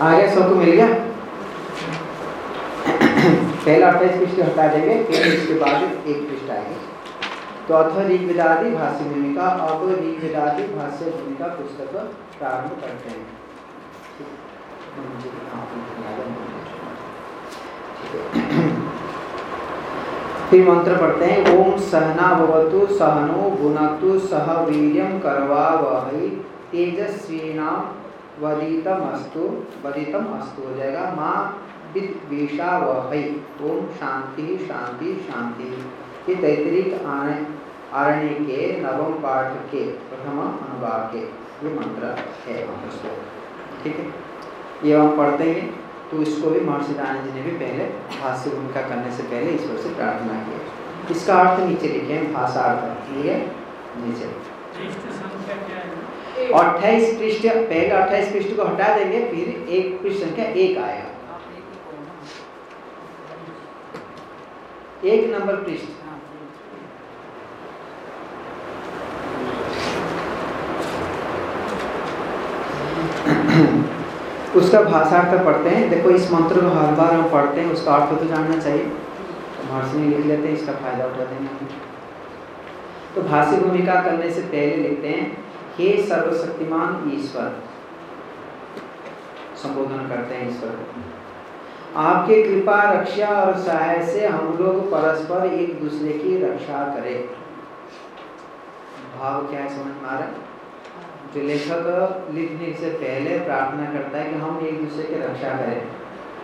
आगे सबको मिल गया? पहला अट्ठाईस पृष्ठ हटा देंगे? फिर इसके बाद एक पृष्ठ आएँगे। तो अथ ऋग्वेदादि भाष्य भूमिका अब ऋग्वेदादि भाष्य भूमिका पुस्तक प्रारंभ करते हैं। फिर मंत्र पढ़ते हैं। ओम सहना भवतु, सहनो भुनक्तु सह वीर्यम करवा वही, तेजस्वीना वदितम अस्तु वदितम अस्तु हो जाएगा। माँ विषा वही ओम शांति शांति शांति। ये तैतरिक आरण्य के, नवम पाठ के, प्रथम अनुभाग के, ये मंत्र है। ठीक है? ये हम पढ़ते हैं। तो इसको भी महर्षि दानंद जी ने भी पहले भाष्य भूमिका करने से पहले ईश्वर से प्रार्थना की इसका अर्थ नीचे लिखे हैं, भाषार्थ। ठीक है? नीचे। अट्ठाईस पृष्ठ, पहले अट्ठाईस पृष्ठ को हटा देंगे, फिर एक पृष्ठ संख्या एक आएगा एक नंबर पृष्ठ। उसका भाषार्थ पढ़ते हैं। देखो, इस मंत्र को हर बार हम पढ़ते हैं, उसका अर्थ तो जानना चाहिए। महर्षि में लिख लेते हैं, इसका फ़ायदा उठाते हैं। तो भाषी भूमिका करने से पहले लिखते हैं हे सर्वशक्तिमान ईश्वर। संबोधन करते हैं ईश्वर को। आपके कृपा, रक्षा और सहाय से हम लोग परस्पर एक दूसरे की रक्षा करें। भाव क्या है समझ में आ रहा है? जो लेखक लिखने से पहले प्रार्थना करता है कि हम एक दूसरे की रक्षा करें।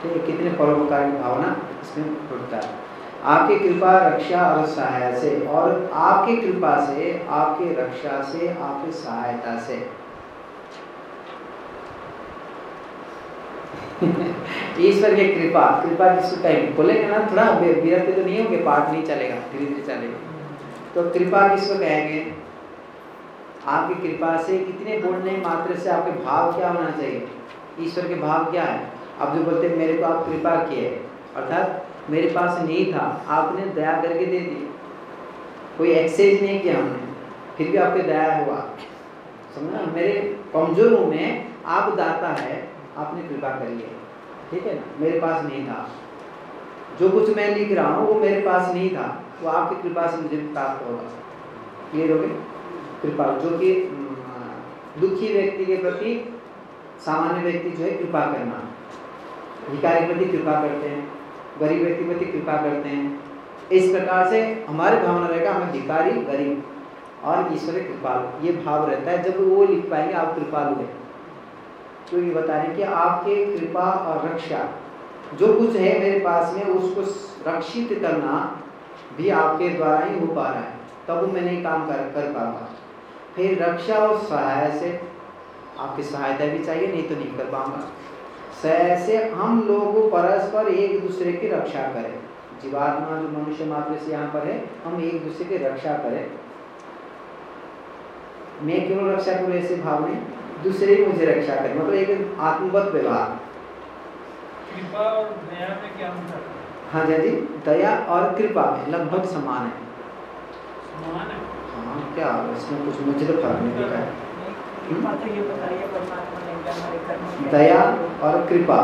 ठीक है, कितने परोपकारी भावना इसमें उठता है। आपकी कृपा, रक्षा और सहायता से और आपकी कृपा से, आपकी रक्षा से, आपकी सहायता से। ईश्वर की कृपा कृपा जिसको कहेंगे बोलेंगे ना, थोड़ा विरक्त तो नहीं होंगे, पाठ नहीं चलेगा, धीरे धीरे चलेगा। तो कृपा किसको कहेंगे? आपकी कृपा से कितने बोलने मात्र से आपके भाव क्या होना चाहिए? ईश्वर के भाव क्या है? आप जो बोलते मेरे को आप कृपा किए, अर्थात मेरे पास नहीं था, आपने दया करके दे दी। कोई एक्सचेंज नहीं किया हमने, फिर भी आपके दया हुआ समझा मेरे कमजोरों में, आप दाता है, आपने कृपा करी है। ठीक है ना? मेरे पास नहीं था। जो कुछ मैं लिख रहा हूँ, वो मेरे पास नहीं था। वो आपकी कृपा से मुझे प्राप्त होगा। क्लियर हो गया? कृपा, जो कि दुखी व्यक्ति के प्रति, सामान्य व्यक्ति जो है, कृपा करना। भिकारी प्रति कृपा करते हैं। गरीब व्यक्ति प्रति कृपा करते हैं। इस प्रकार से हमारे भावना रहेगा, हमें भिकारी गरीब और ईश्वर कृपालु। ये भाव रहता है, जब वो लिख पाएँगे, आप कृपालु है। तो ये बता रहे हैं कि आपके कृपा और रक्षा, जो कुछ है मेरे पास में, उसको रक्षित करना भी आपके द्वारा ही हो पा रहा है। तब मैंने काम कर कर पाऊँगा। फिर रक्षा और सहाय से आपकी सहायता भी चाहिए, नहीं तो नहीं कर पाऊँगा। से हम लोग परस्पर एक दूसरे की रक्षा करें। जीवात्मा जो मनुष्य मात्र से यहाँ पर है हम एक दूसरे की रक्षा करें। मैं क्यों रक्षा करूँ ऐसे भाव में? दूसरे ही मुझे रक्षा करें मतलब एक आत्मवत व्यवहार। कृपा और दया में क्या अंतर हाँ? जी दया और कृपा में लगभग समान है। समान है? हाँ क्या इसमें कुछ मुझे तो फ़र्क नहीं पड़ता। है दया और कृपा।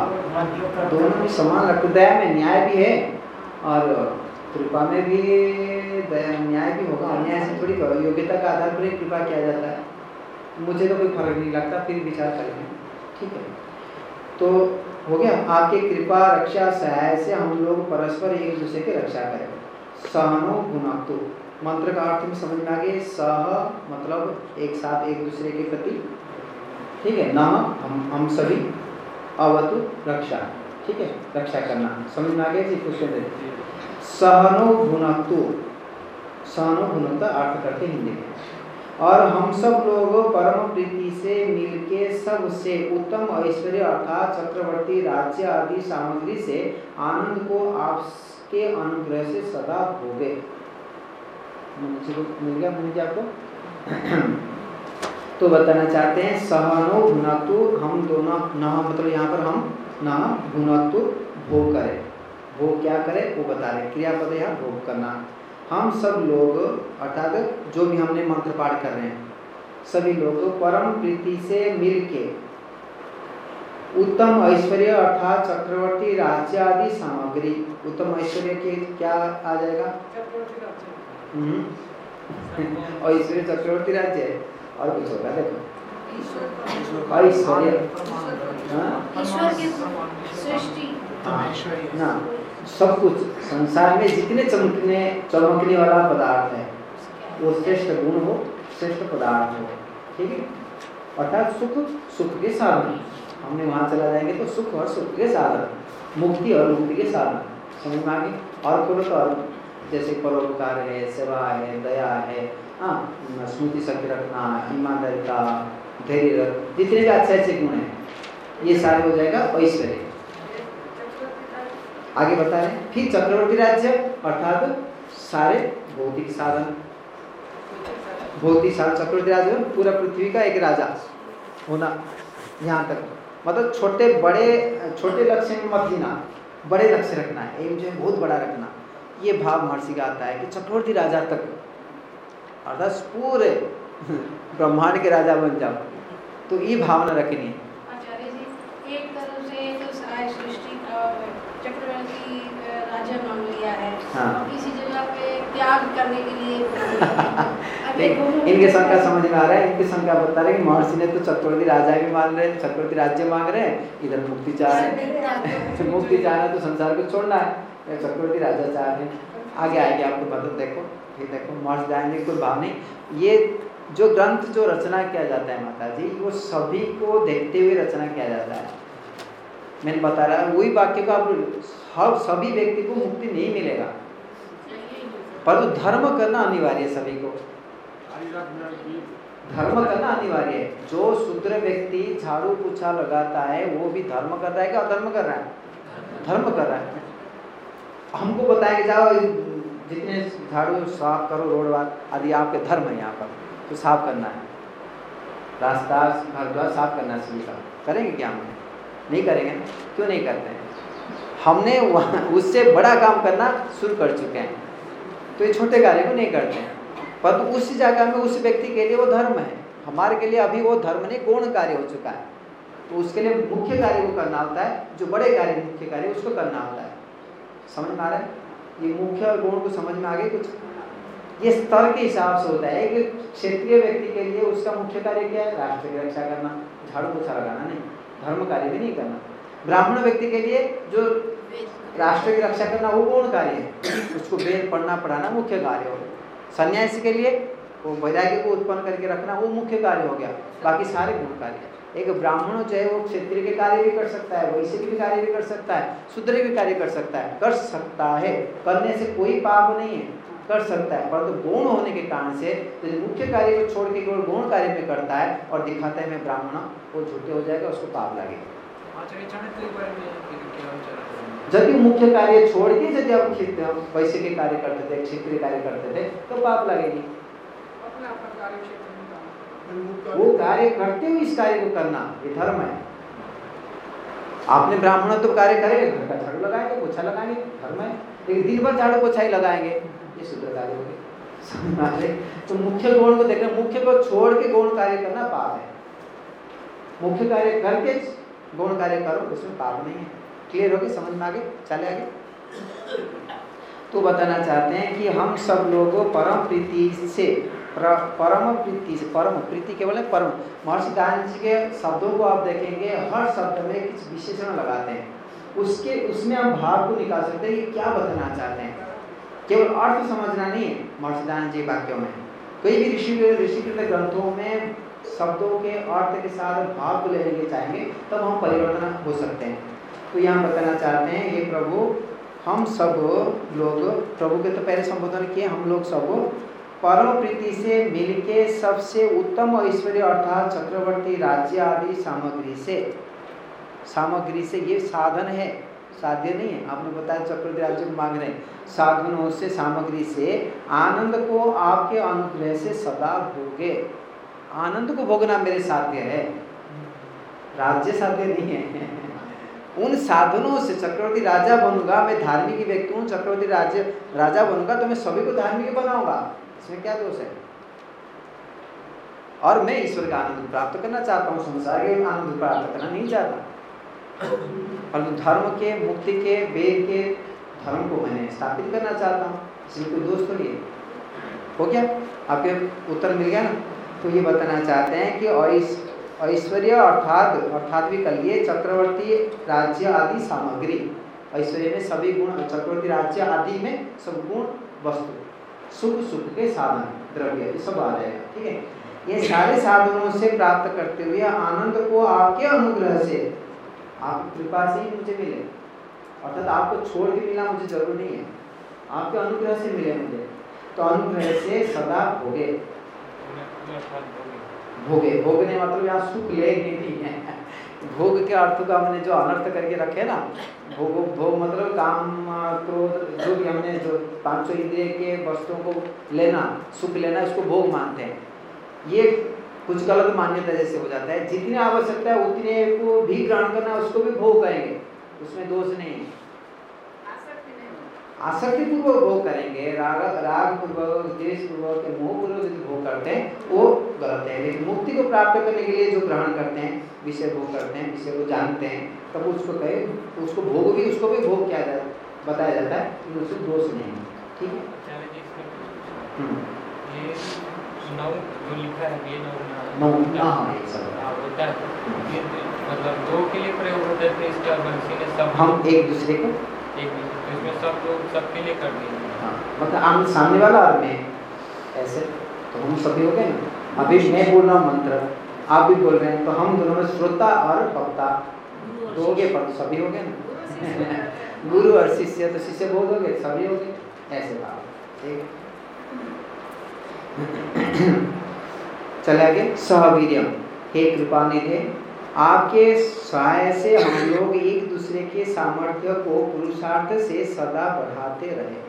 दोनों में समान लगता दया में न्याय भी है और कृपा में भी दया न्याय भी होगा। अन्याय से थोड़ी करो। योग्यता का आधार पर कृपा किया जाता है। मुझे तो कोई फ़र्क नहीं लगता फिर विचार करेंगे। ठीक है। तो हो गया। आपके कृपा रक्षा सहाय से हम लोग परस्पर एक दूसरे की रक्षा करें। सहनो गुणातु मंत्र का अर्थ में समझ में आ गए सह मतलब एक साथ एक दूसरे के प्रति ठीक है? न हम हम सभी अवतु रक्षा ठीक है? रक्षा करना। समझ में आ गया जी क्वेश्चन सहनो भुनक्तु सहनो भुनकता अर्थ करते हिंदी में। और हम सब लोग परम प्रीति से मिलके सबसे उत्तम ऐश्वर्य अर्थात चक्रवर्ती राज्य आदि सामग्री से आनंद को आपके अनुग्रह से सदा भोगे। मिल गया मिल गया आपको? तो बताना चाहते हैं सहनो भुनतु हम दोनों न मतलब यहाँ पर हम न भुनतु भोग करें। भोग क्या करें? वो बता रहे क्रियापद यहाँ भोग करना। हम सब लोग अर्थात जो भी हमने मंत्र पाठ कर रहे हैं सभी लोग परम प्रीति से मिल के उत्तम ऐश्वर्य अर्थात चक्रवर्ती राज्य आदि सामग्री उत्तम ऐश्वर्य के क्या आ जाएगा? हम्म। ऐश्वर्य चक्रवर्ती राज्य और कुछ होगा देखो ऐश्वर्य ना सब कुछ, संसार में जितने चमकने चमकने वाला पदार्थ है, वो श्रेष्ठ गुण हो, श्रेष्ठ पदार्थ हो, ठीक है? अर्थात सुख सुख के साधन हमने वहाँ चला जाएँगे तो सुख और सुख के साधन, मुक्ति और मुक्ति के साधन। समझ में आगे और पूर्व तो और, जैसे परोपकार है, सेवा है, दया है हाँ। स्मृति शक्ति रखना, ईमानदारिता, धैर्य जितने भी अच्छे अच्छे गुण हैं, ये सारे हो जाएगा ऐश्वर्य। आगे बता रहे फिर चक्रवर्ती राज्य, अर्थात सारे भौतिक साधन। भौतिक साधन, चक्रवर्ती राज्य पूरा पृथ्वी का एक राजा होना यहाँ तक। मतलब छोटे, बड़े, छोटे लक्ष्य में मत जीना, बड़े लक्ष्य रखना है, एम जो है बहुत बड़ा रखना। ये भाव महर्षि का आता है कि चक्रवर्ती राजा तक अर्थात पूरे ब्रह्मांड के राजा बन जाओ। तो ये भावना रखनी है तो है। हाँ। किसी जगह पे त्याग करने के लिए देख, इनके शंका समझ में आ रहा है इनके शंका बता रहे महर्षि ने तो चक्रवर्ती राजा भी मान रहे हैं चक्रवर्ती राज्य मांग रहे हैं इधर मुक्ति चाह रहे हैं। मुक्ति चाहना तो संसार को छोड़ना है। चक्रवर्ती राजा चाह रहे हैं। आगे आएँगे आपको बता देखो। फिर देखो महर्षि जाएँगे, कोई भाव नहीं। ये जो ग्रंथ, जो रचना किया जाता है माता जी, वो सभी को देखते हुए रचना किया जाता है। मैंने बता रहा, वही वाक्य का हर सभी व्यक्ति को मुक्ति नहीं मिलेगा। परंतु तो धर्म करना अनिवार्य है सभी को। धर्म करना अनिवार्य है। जो शुद्र व्यक्ति झाड़ू पूछा लगाता है, वो भी धर्म कर रहा है कि अधर्म कर रहा है? धर्म कर रहा है। हमको बताएँगे जाओ जितने झाड़ू, साफ़ करो रोड आदि आपके धर्म है यहाँ पर तो साफ़ करना है। रास्ता, घर द्वार साफ़ करना चाहिए का। करेंगे क्या हमने नहीं करेंगे क्यों नहीं करते हैं? हमने उससे बड़ा काम करना शुरू कर चुके हैं। तो ये छोटे कार्य को नहीं करते हैं। परंतु तो उस जगह में उस व्यक्ति के लिए वो धर्म है। हमारे के लिए अभी वो धर्म नहीं, गौण कार्य हो चुका है। तो उसके लिए मुख्य कार्य को करना होता है, जो बड़े कार्य, मुख्य कार्य, उसको करना होता है। समझ में आ रहा है? ये मुख्य और गुण को समझ में आ गए कुछ। ये स्तर के हिसाब से होता है। कि क्षेत्रीय व्यक्ति के लिए उसका मुख्य कार्य क्या है? राष्ट्र की रक्षा करना। झाड़ू पोछा लगाना नहीं। धर्म कार्य भी नहीं करना। ब्राह्मण व्यक्ति के लिए जो राष्ट्र की रक्षा करना, वो गौण कार्य है। उसको वेद पढ़ना, पढ़ाना मुख्य कार्य हो सन्यासी के लिए वो वैराग्य को उत्पन्न करके रखना, वो मुख्य कार्य हो गया। बाकी सारे गुण कार्य एक ब्राह्मण जो है वो क्षेत्र के कार्य भी कर सकता है, वैश्य भी कार्य भी कर सकता है, शूद्र भी कार्य कर सकता है, कर सकता है, करने से कोई पाप नहीं है, कर सकता है, परंतु तो गौण होने के कारण से तो मुख्य कार्य को छोड़ के केवल गौण कार्य में करता है और दिखाता है मैं ब्राह्मण, वो झूठे हो जाएगा, उसको पाप लगेगा। यदि मुख्य कार्य छोड़ के यदि आप वैसे के कार्य करते थे, क्षेत्रीय कार्य करते थे तो पाप लगेगी। वो कार्य करते हुए इस कार्य को करना, ये धर्म है। आपने ब्राह्मण तो कार्य करेंगे घर का झाड़ू लगाएँगे, पोछा लगाएँगे, धर्म है। लेकिन दिन भर झाड़ू पोछा ही लगाएँगे, ये सूत्र कार्य हो तो मुख्य गुण को देखना, मुख्य को छोड़ के गौण कार्य करना पाप है। मुख्य कार्य करके गौण कार्य करो, उसमें पाप नहीं है। क्लियर होगी समझ में आगे चले आगे। तो बताना चाहते हैं कि हम सब लोग परम प्रीति से परम प्रीति से, परम, प्रीति केवल है परम। महर्षि दयानंद जी के शब्दों को आप देखेंगे, हर शब्द में कुछ विशेषण लगाते हैं। उसके, उसमें हम भाव को निकाल सकते हैं कि क्या बताना चाहते हैं। केवल अर्थ समझना नहीं है महर्षिदान जी वाक्यों में। कोई भी ऋषि, ऋषिकृत ग्रंथों में शब्दों के अर्थ के साथ भाव को लेने के चाहेंगे, तब हम परिवर्तन हो सकते हैं। तो यहाँ बताना चाहते हैं ये प्रभु, हम सब लोग, प्रभु के तो पहले संबोधन किए, हम लोग सब परम प्रीति से मिलके सबसे उत्तम ऐश्वर्य अर्थात चक्रवर्ती राज्य आदि सामग्री से। सामग्री से ये साधन है। साध्य नहीं है। आपने बताया चक्रवर्ती राज्य को मांग रहे हैं। साधनों से, सामग्री से आनंद को आपके अनुग्रह से सदा भोगे। आनंद को भोगना मेरे साध्य है। राज्य साध्य नहीं है। उन साधनों से चक्रवर्ती राजा बनूँगा, मैं धार्मिक व्यक्ति हूँ, चक्रवर्ती राज्य राजा बनूँगा तो मैं सभी को धार्मिक बनाऊँगा। इसमें क्या दोष है? और मैं ईश्वर का आनंद प्राप्त करना चाहता हूँ, संसार के आनंद प्राप्त करना नहीं चाहता। और धर्म के, मुक्ति के, वेद के धर्म को मैंने स्थापित करना चाहता हूँ। इसमें कोई दोष तो नहीं हो। गया? आपके उत्तर मिल गया ना? तो ये बताना चाहते हैं कि ऐश्वर्य अर्थात अर्थात भी कर लिए चक्रवर्ती राज्य आदि सामग्री, ऐश्वर्य में सभी गुण, चक्रवर्ती राज्य आदि में सब गुण वस्तु। सुख सुख के साधन द्रव्य ये सब आ जाएगा ठीक है? ये सारे साधनों से प्राप्त करते हुए आनंद को आपके अनुग्रह से आप कृपा से ही मुझे मिले। अर्थात आपको छोड़ के मिलना मुझे ज़रूर नहीं है। आपके अनुग्रह से मिले मुझे। तो अनुग्रह से सदा भोगे। भोगे। भोगने मतलब यहाँ सुख लेंगे नहीं है। भोग के अर्थ को हमने जो अनर्थ करके रखे ना, भोग भोग मतलब काम, क्रोध, जो भी हमने जो पाँचों इंद्रिय के वस्तुओं को लेना, सुख लेना, उसको भोग मानते हैं। ये कुछ गलत मान्यता जैसे हो जाता है। जितनी आवश्यकता है, उतने को भी ग्रहण करना, उसको भी भोग कहेंगे। उसमें दोष नहीं है। आसक्ति पूर्वक भोग करेंगे राग राग पूर्वक देश पूर्वक मोह पूर्वक यदि भोग करते हैं वो गलत है। लेकिन मुक्ति को प्राप्त करने के लिए जो ग्रहण करते हैं विषय भोग करते हैं विषय को जानते हैं तब उसको कहे उसको भोग भी उसको भी भोग किया जाए बताया जाता है कि उससे दोष नहीं है। ठीक है? हम्म। हाँ, मतलब दो के लिए प्रयोग होता है इसका हम एक दूसरे को एक इसमें सब लोग सबके लिए कर दिए। हाँ मतलब आम सामने वाला आदमी ऐसे तो हम सभी हो गए ना। अभी मैं बोल रहा हूँ मंत्र आप भी बोल रहे हैं तो हम दोनों में श्रोता और वक्ता दो हो गए पर सभी हो गए ना। गुरु और शिष्य। तो शिष्य बहुत हो गए सभी हो गए ऐसे बात। ठीक? चले आगे। सहवीर्यम हे कृपा निधे आपके सहाय से हम लोग एक दूसरे के सामर्थ्य को पुरुषार्थ से सदा बढ़ाते रहे।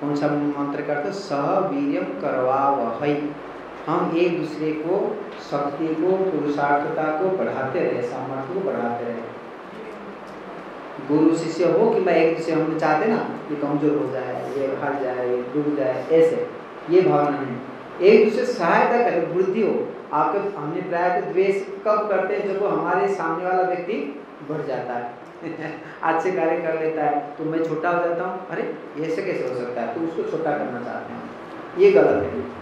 कौन सा मंत्र करते सह वीर्यम करवा वही हम एक दूसरे को, शक्ति को, पुरुषार्थता को बढ़ाते रहे, सामर्थ्य को बढ़ाते रहे। गुरु शिष्य हो कि मैं एक दूसरे, हम चाहते ना ये कमज़ोर हो जाए, ये हार जाए, ये डूब जाए, ऐसे। ये भावना नहीं एक दूसरे सहायता करे वृद्धि हो, आपके हमने प्राय द्वेष कब करते हैं, जब वो हमारे सामने वाला व्यक्ति बढ़ जाता है। अच्छे कार्य कर लेता है तो मैं छोटा हो जाता हूँ। अरे, ऐसे कैसे हो सकता है? तो उसको छोटा करना चाहते हैं। ये गलत है।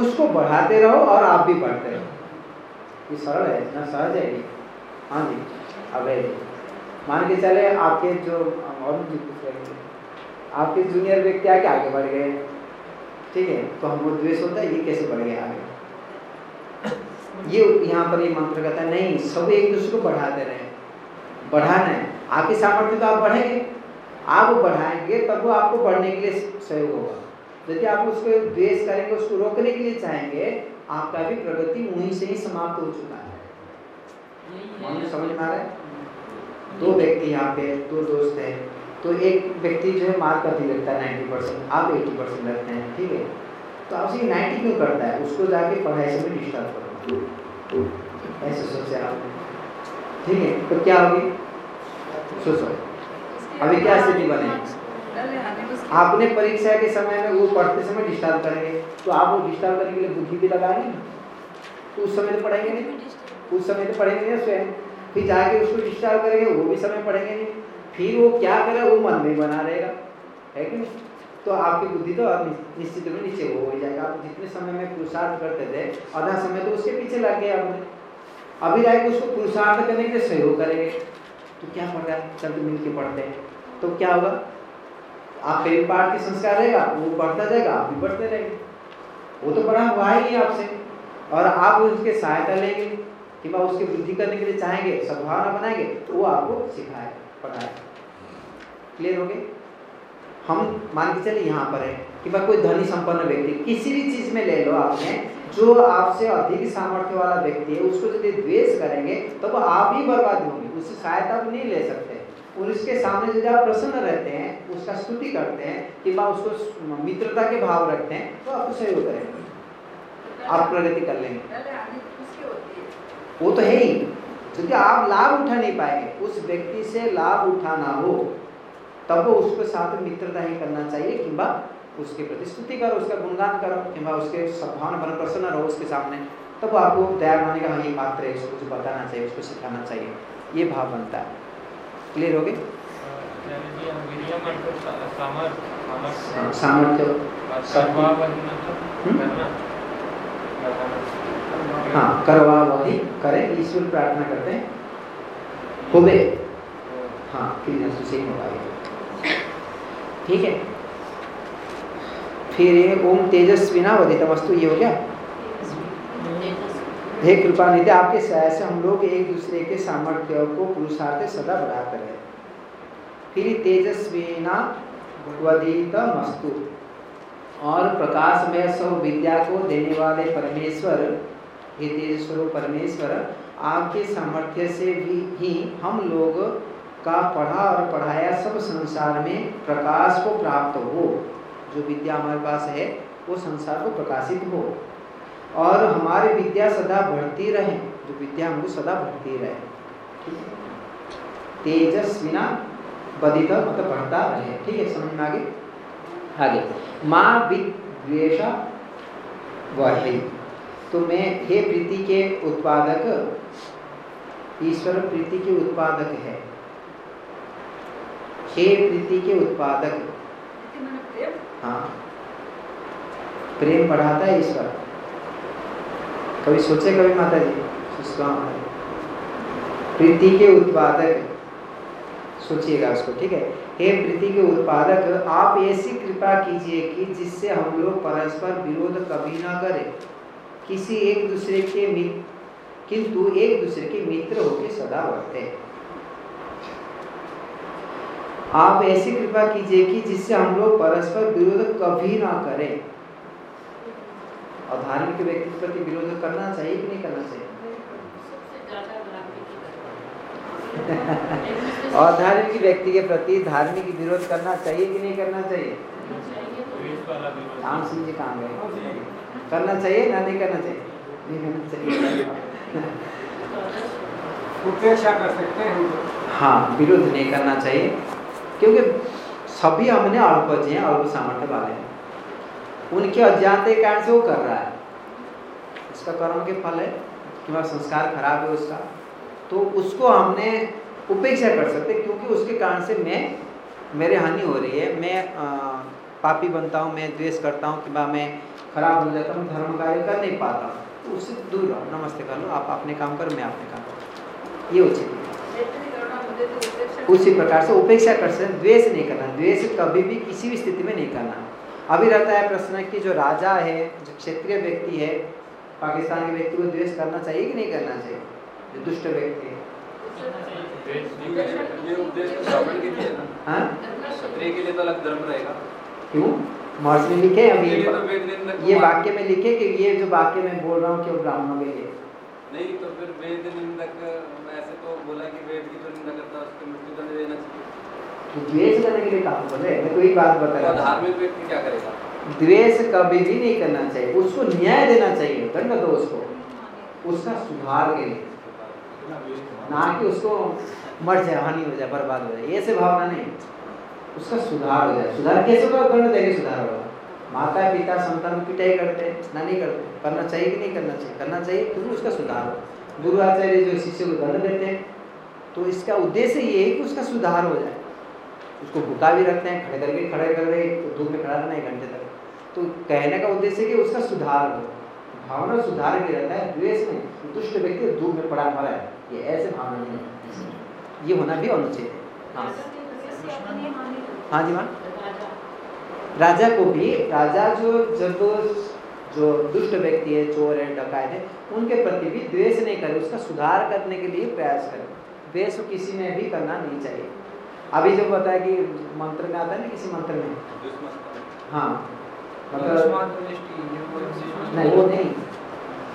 उसको बढ़ाते रहो और आप भी बढ़ते रहो। ये सरल है, इतना सहज है ये हाँ जी, अब मान के चले, आपके जो, और जी आपके जूनियर व्यक्ति आके आगे बढ़ गए। ठीक है तो हमको द्वेष होता है ये कैसे बढ़ गया आगे? ये यहाँ पर ये मंत्र कहता है नहीं सब एक दूसरे को बढ़ाते रहे बढ़ाना है। आपकी सामर्थ्य तो आप बढ़ेंगे आप बढ़ाएँगे तब वो आपको बढ़ने के लिए सहयोग होगा। यदि आप उसको द्वेष करेंगे उसको रोकने के लिए चाहेंगे आपका भी प्रगति वहीं से ही समाप्त हो चुका है। समझ में आ रहा है? दो व्यक्ति यहाँ पे दो दोस्त हैं। तो एक व्यक्ति जो है मार्क अधिक लगता है नाइन्टी परसेंट आप एट्टी परसेंट रखते हैं, ठीक है? तो आपसे नाइन्टी क्यों करता है? उसको जाके पढ़ाई से भी डिस्टर्ब करो। ऐसे सोचे आप। ठीक है? तो क्या होगी? सोचो अभी क्या स्थिति बनेगी आपने परीक्षा के समय में वो पढ़ते समय डिस्टर्ब करेंगे। तो आप वो डिस्टर्ब करने के लिए बुद्धि भी लगाएँगे तो उस समय तो पढ़ेंगे नहीं। उस समय तो पढ़ेंगे नहीं स्वयं। फिर जाके उसको डिस्टर्ब करेंगे, वो भी समय पढ़ेंगे नहीं। फिर वो क्या करे वो मन में बना रहेगा। है कि नहीं? तो आपकी बुद्धि तो निश्चित रूप में वो हो जाएगा। आप जितने समय में पुरुषार्थ करते थे, आधा समय तो उसके पीछे लग गए आपने। अभी जाके उसको पुरुषार्थ करने के सहयोग करेंगे। तो क्या पढ़ रहा है? चल मिल के पढ़ते हैं। तो क्या होगा? आप प्रेम पाठ के संस्कार रहेगा, वो पढ़ता जाएगा, आप भी पढ़ते रहेंगे। वो तो बड़ा हुआ ही आपसे। और आप उसके सहायता लेंगे कि उसकी वृद्धि करने के लिए चाहेंगे, सद्भावना बनाएँगे तो वो आपको सिखाएगा पढ़ाए क्लियर हो गए? हम मान के चले यहाँ पर है कि भाई कोई धनी संपन्न व्यक्ति किसी भी चीज़ में ले लो आपने जो आपसे अधिक सामर्थ्य वाला व्यक्ति है उसको यदि द्वेष करेंगे तो वो आप ही बर्बाद होंगे उससे सहायता आप नहीं ले सकते। और उसके सामने यदि आप प्रसन्न रहते हैं उसका स्तुति करते हैं कि वह उसको मित्रता के भाव रखते हैं तो आपको सहयोग करेंगे आप प्रगति कर लेंगे। वो तो है ही। क्योंकि आप लाभ उठा नहीं पाएँगे। उस व्यक्ति से लाभ उठाना हो। तब वो उसके साथ मित्रता ही करना चाहिए कि उसके प्रति स्तुति करो उसका गुणगान करो कि उसके सद्भावना बन प्रसन्न रहो उसके सामने। तब वो आपको दया माने का हाँ ये पात्र है इसको कुछ बताना चाहिए उसको सिखाना चाहिए। ये भाव बनता है। क्लियर हो गए? सामर्थ्य। हाँ करवा वही करें ईश्वर प्रार्थना करते हैं। होवे हाँ क्रिया से होगा ठीक है? फिर ओम तेजस्विना वधित वस्तु ये हो गया? हे कृपा निधि आपके सहाय से हम लोग एक दूसरे के सामर्थ्य को पुरुषार्थ सदा बढ़ाते रहे फिर तेजस्वीना वधित मस्तु और प्रकाश में सब विद्या को देने वाले परमेश्वर हे तेजस्वर परमेश्वर, आपके सामर्थ्य से भी ही हम लोग का पढ़ा और पढ़ाया सब संसार में प्रकाश को प्राप्त हो। जो विद्या हमारे पास है, वो संसार को प्रकाशित हो। और हमारी विद्या सदा बढ़ती रहे। जो विद्या हमको सदा बढ़ती रहे। तेजस्विना बदित मतलब बढ़ता रहे। ठीक है? समझ में आगे आगे। माँ विद्वेषा वही। तो मैं, हे प्रीति के उत्पादक, ईश्वर प्रीति के उत्पादक है। हे प्रीति के उत्पादक। हाँ। प्रेम बढ़ाता है ईश्वर कभी सोचे कभी माता जी प्रीति के उत्पादक। सोचिएगा उसको ठीक है? हे प्रीति के उत्पादक आप ऐसी कृपा कीजिए कि जिससे हम लोग परस्पर विरोध कभी ना करें। किसी एक दूसरे के मित्र किंतु एक दूसरे के मित्र होकर सदा बढ़ते आप ऐसी कृपा कीजिए कि जिससे हम लोग परस्पर विरोध कभी ना करें। और धार्मिक व्यक्ति के प्रति विरोध करना चाहिए कि नहीं करना चाहिए? और धार्मिक व्यक्ति के प्रति धार्मिक विरोध करना चाहिए कि नहीं करना चाहिए? राम सिंह जी कहाँ गए? करना चाहिए ना नहीं करना चाहिए? नहीं करना चाहिए। उपेक्षा कर सकते हैं हाँ विरोध नहीं करना चाहिए। क्योंकि सभी हमने अल्पज हैं अल्प सामर्थ्य वाले हैं। उनके अज्ञाते कारण से वो कर रहा है। उसका कर्म के फल है कि वह संस्कार खराब है उसका। तो उसको हमने उपेक्षा कर सकते क्योंकि उसके कारण से मैं मेरे हानि हो रही है। मैं आ, पापी बनता हूँ मैं द्वेष करता हूँ कि मैं खराब हो जाता हूँ धर्म कार्य कर नहीं पाता हूँ। तो उससे दूर रहो नमस्ते कर लो आप अपने काम करो मैं अपने काम करूँ। ये उचित उसी प्रकार से उपेक्षा कर सकते द्वेष नहीं करना द्वेष कभी भी किसी भी स्थिति में नहीं करना। अभी रहता है प्रश्न कि जो राजा है जो क्षेत्रीय व्यक्ति है पाकिस्तान के व्यक्ति को द्वेष करना चाहिए कि नहीं करना चाहिए? जो दुष्ट व्यक्ति है। हाँ? के लिए तो अलग धर्म रहेगा क्यों? महर्षि में लिखे अभी। तो ये वाक्य में लिखे कि ये जो वाक्य में बोल रहा हूँ कि ब्राह्मणों के लिए। नहीं तो फिर वेद निंदक ऐसे तो बोला कि वेद की जो करता है उसको मृत्यु दंड देना चाहिए तो द्वेष करने के लिए कहा बोल रहे मैं तो यही बात बता रहा धार्मिक व्यक्ति क्या करेगा? द्वेष कभी भी नहीं करना चाहिए उसको न्याय देना चाहिए दंड दो उसको। उसका सुधार के लिए। ना कि उसको मर जाए हानि हो जाए बर्बाद हो जाए ऐसे भावना नहीं। उसका सुधार हो जाए। सुधार कैसे होगा? दंड देंगे सुधार होगा। माता पिता संतान पिटाई करते ना नहीं करते। करना चाहिए कि नहीं करना चाहिए? करना चाहिए क्योंकि उसका सुधार हो। गुरु आचार्य जो शिष्य को दंड देते हैं। तो इसका उद्देश्य ये है कि उसका सुधार हो जाए। उसको भूखा भी रखते हैं, खड़े करके खड़े कर रहे धूप में खड़ा रहना एक घंटे तक। तो कहने का उद्देश्य कि उसका सुधार हो। भावना सुधार भी रहता है, द्वेष में दुष्ट व्यक्ति धूप में पड़ा मरा है। ये ऐसे भावना नहीं है। ये होना भी अनुचित है। हाँ। हाँ जी माँ राजा को भी, राजा जो, जब जो दुष्ट व्यक्ति है, चोर है, डकायत है, उनके प्रति भी द्वेष नहीं करे, उसका सुधार करने के लिए प्रयास करे। द्वेष किसी में भी करना नहीं चाहिए। अभी जो बताया कि मंत्र में आता है ना किसी मंत्र में? हाँ। मतलब नहीं। वो नहीं।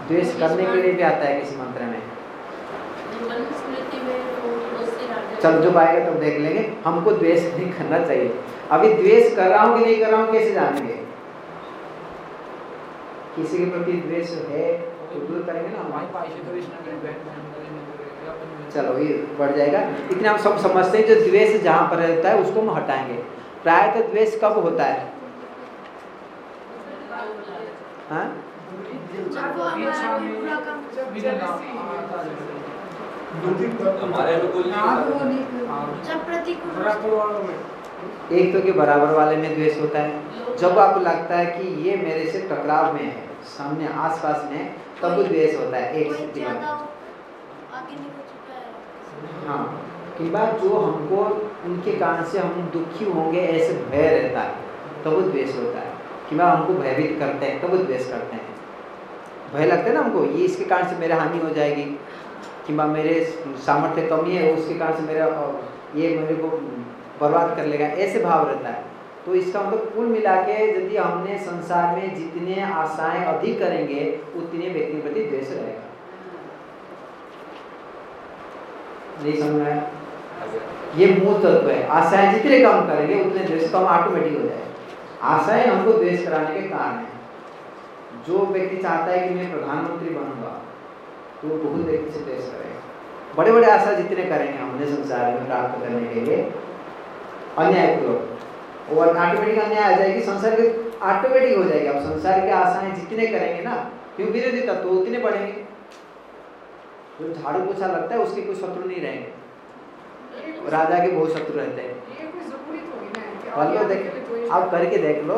द्वेष करने के लिए भी आता है किसी मंत्र में। चल जो पाएगा तब देख लेंगे। हमको द्वेष नहीं करना चाहिए। अभी द्वेष कर रहा हूँ कि नहीं कर रहा हूँ कैसे जानेंगे? किसी के प्रति द्वेष है तो दूर करेंगे ना। चलो ये बढ़ जाएगा। इतना हम सब समझते हैं जो द्वेष जहाँ पर रहता है उसको हम हटाएँगे। प्रायः तो द्वेष कब होता है? हाँ? एक तो के बराबर वाले में द्वेष होता है। जब आपको लगता है कि ये मेरे से टकराव में है सामने आसपास में तब द्वेष होता है एक है हाँ कि बात जो हमको, उनके कारण से हम दुखी होंगे, ऐसे भय रहता है, तब वो द्वेष होता है। कि बा हमको भयभीत करते हैं, तब वो द्वेष करते हैं। भय लगता है ना हमको, ये इसके कारण से मेरा हानि हो जाएगी। कि बा मेरे सामर्थ्य कमी है उसके कारण से मेरा ये मेरे को बर्बाद कर लेगा, ऐसे भाव रहता है। तो इसका मतलब कुल मिला के यदि हमने संसार में जितने आशाएँ अधिक करेंगे, उतने व्यक्ति के प्रति द्वेष रहेगा। नहीं समझ आया। ये मूल तत्व है। आशाएँ जितने कम करेंगे, उतने द्वेष कम ऑटोमेटिक हो जाएगा। आशाएँ हमको द्वेष कराने के कारण है। जो व्यक्ति चाहता है कि मैं प्रधानमंत्री बनूँगा तो वो बहुत व्यक्ति से द्वेष करेगा। बड़े बड़े आशा जितने करेंगे हमने संसार में प्राप्त करने के लिए अन्याय पूर्वक और ऑटोमेटिक अन्याय आ जाएगी, संसार के ऑटोमेटिक हो जाएगी। अब संसार की आशाएँ जितने करेंगे ना, क्यों? विरोधी तत्व उतने बढ़ेंगे। जो झाड़ू पोछा लगता है उसके कोई शत्रु नहीं रहेंगे। राजा के बहुत शत्रु रहते हैं। बोलो देख आप करके देख लो।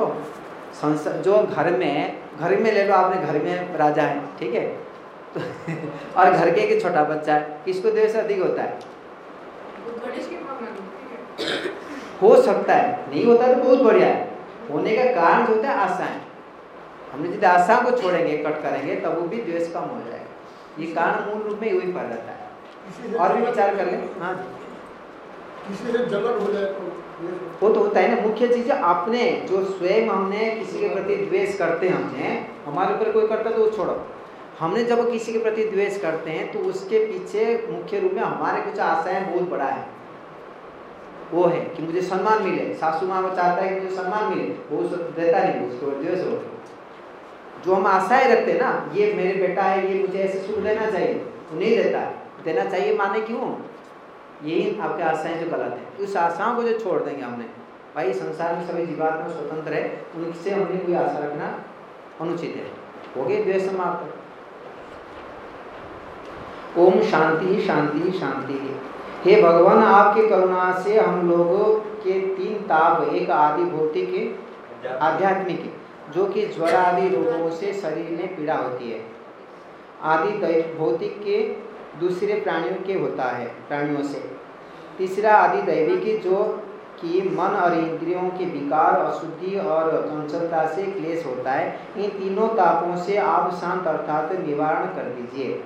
संसार जो घर में घर में ले लो आपने घर में राजा है ठीक है? तो और घर के एक छोटा बच्चा है किसको द्वेष अधिक होता है? हो सकता है नहीं होता तो बहुत बढ़िया है। होने का कारण जो होता है आशाएँ हमने यदि आशा को छोड़ेंगे कट करेंगे तब वो भी द्वेष कम हो जाएगा। ये कारण मूल रूप में वही पर रहता है। और भी विचार कर ले हाँ? जी। किसी से जलन हो जाए तो वो तो होता है ना मुख्य चीज़ है अपने जो स्वयं हमने किसी के प्रति द्वेष करते हैं हमने हमारे ऊपर कोई करता तो वो छोड़ो। हमने जब किसी के प्रति द्वेष करते हैं तो उसके पीछे मुख्य रूप में हमारे कुछ आशाएँ बहुत बड़ा है। वो है कि मुझे सम्मान मिले। सासू माँ चाहता है कि मुझे सम्मान मिले। वो देता नहीं उसको द्वेष हो जो हम आशाएँ रखते हैं ना, ये मेरे बेटा है, ये मुझे ऐसे सुख देना चाहिए, वो नहीं देता। देना चाहिए माने क्यों? यही आपके आशाएँ जो गलत है। उस आशाओं को जो छोड़ देंगे हमने, भाई संसार में सभी जीवात्मा स्वतंत्र है, उनसे हमने कोई आशा रखना अनुचित है। हो गए द्वेष समाप्त। ओम शांति शांति शांति। हे भगवान, आपके करुणा से हम लोगों के तीन ताप, एक आदि भौतिक आध्यात्मिक। जो कि ज्वर आदि रोगों से शरीर में पीड़ा होती है। आदि भौतिक के दूसरे प्राणियों के होता है, प्राणियों से। तीसरा आदि दैविक जो कि मन और इंद्रियों के विकार, अशुद्धि और चंचलता से क्लेश होता है, इन तीनों तापों से आप शांत अर्थात निवारण कर दीजिए।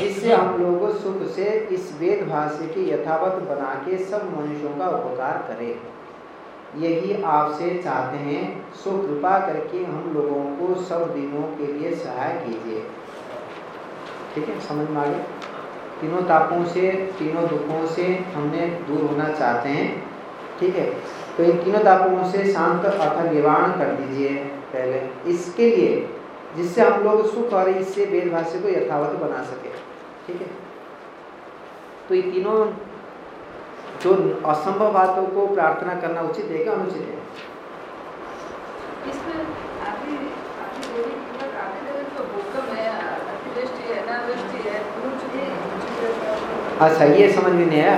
जिससे हम लोग सुख से इस वेद भाष्य की यथावत बना के सब मनुष्यों का उपकार करें। यही आपसे चाहते हैं, सो कृपा करके हम लोगों को सब दिनों के लिए सहाय कीजिए। ठीक है? समझ में आ गया? तीनों तापों से, तीनों दुखों से हमने दूर होना चाहते हैं। ठीक है? तो इन तीनों तापों से शांत अर्थात निवारण कर दीजिए पहले। इसके लिए, जिससे हम लोग सुख और इससे वेद भाष्य को यथावत बना सके। ठीक है? तो ये तीनों जो असंभव बातों को प्रार्थना करना उचित है क्या अनुचित है? कि तो है है है अच्छा ये समझ में नहीं आया।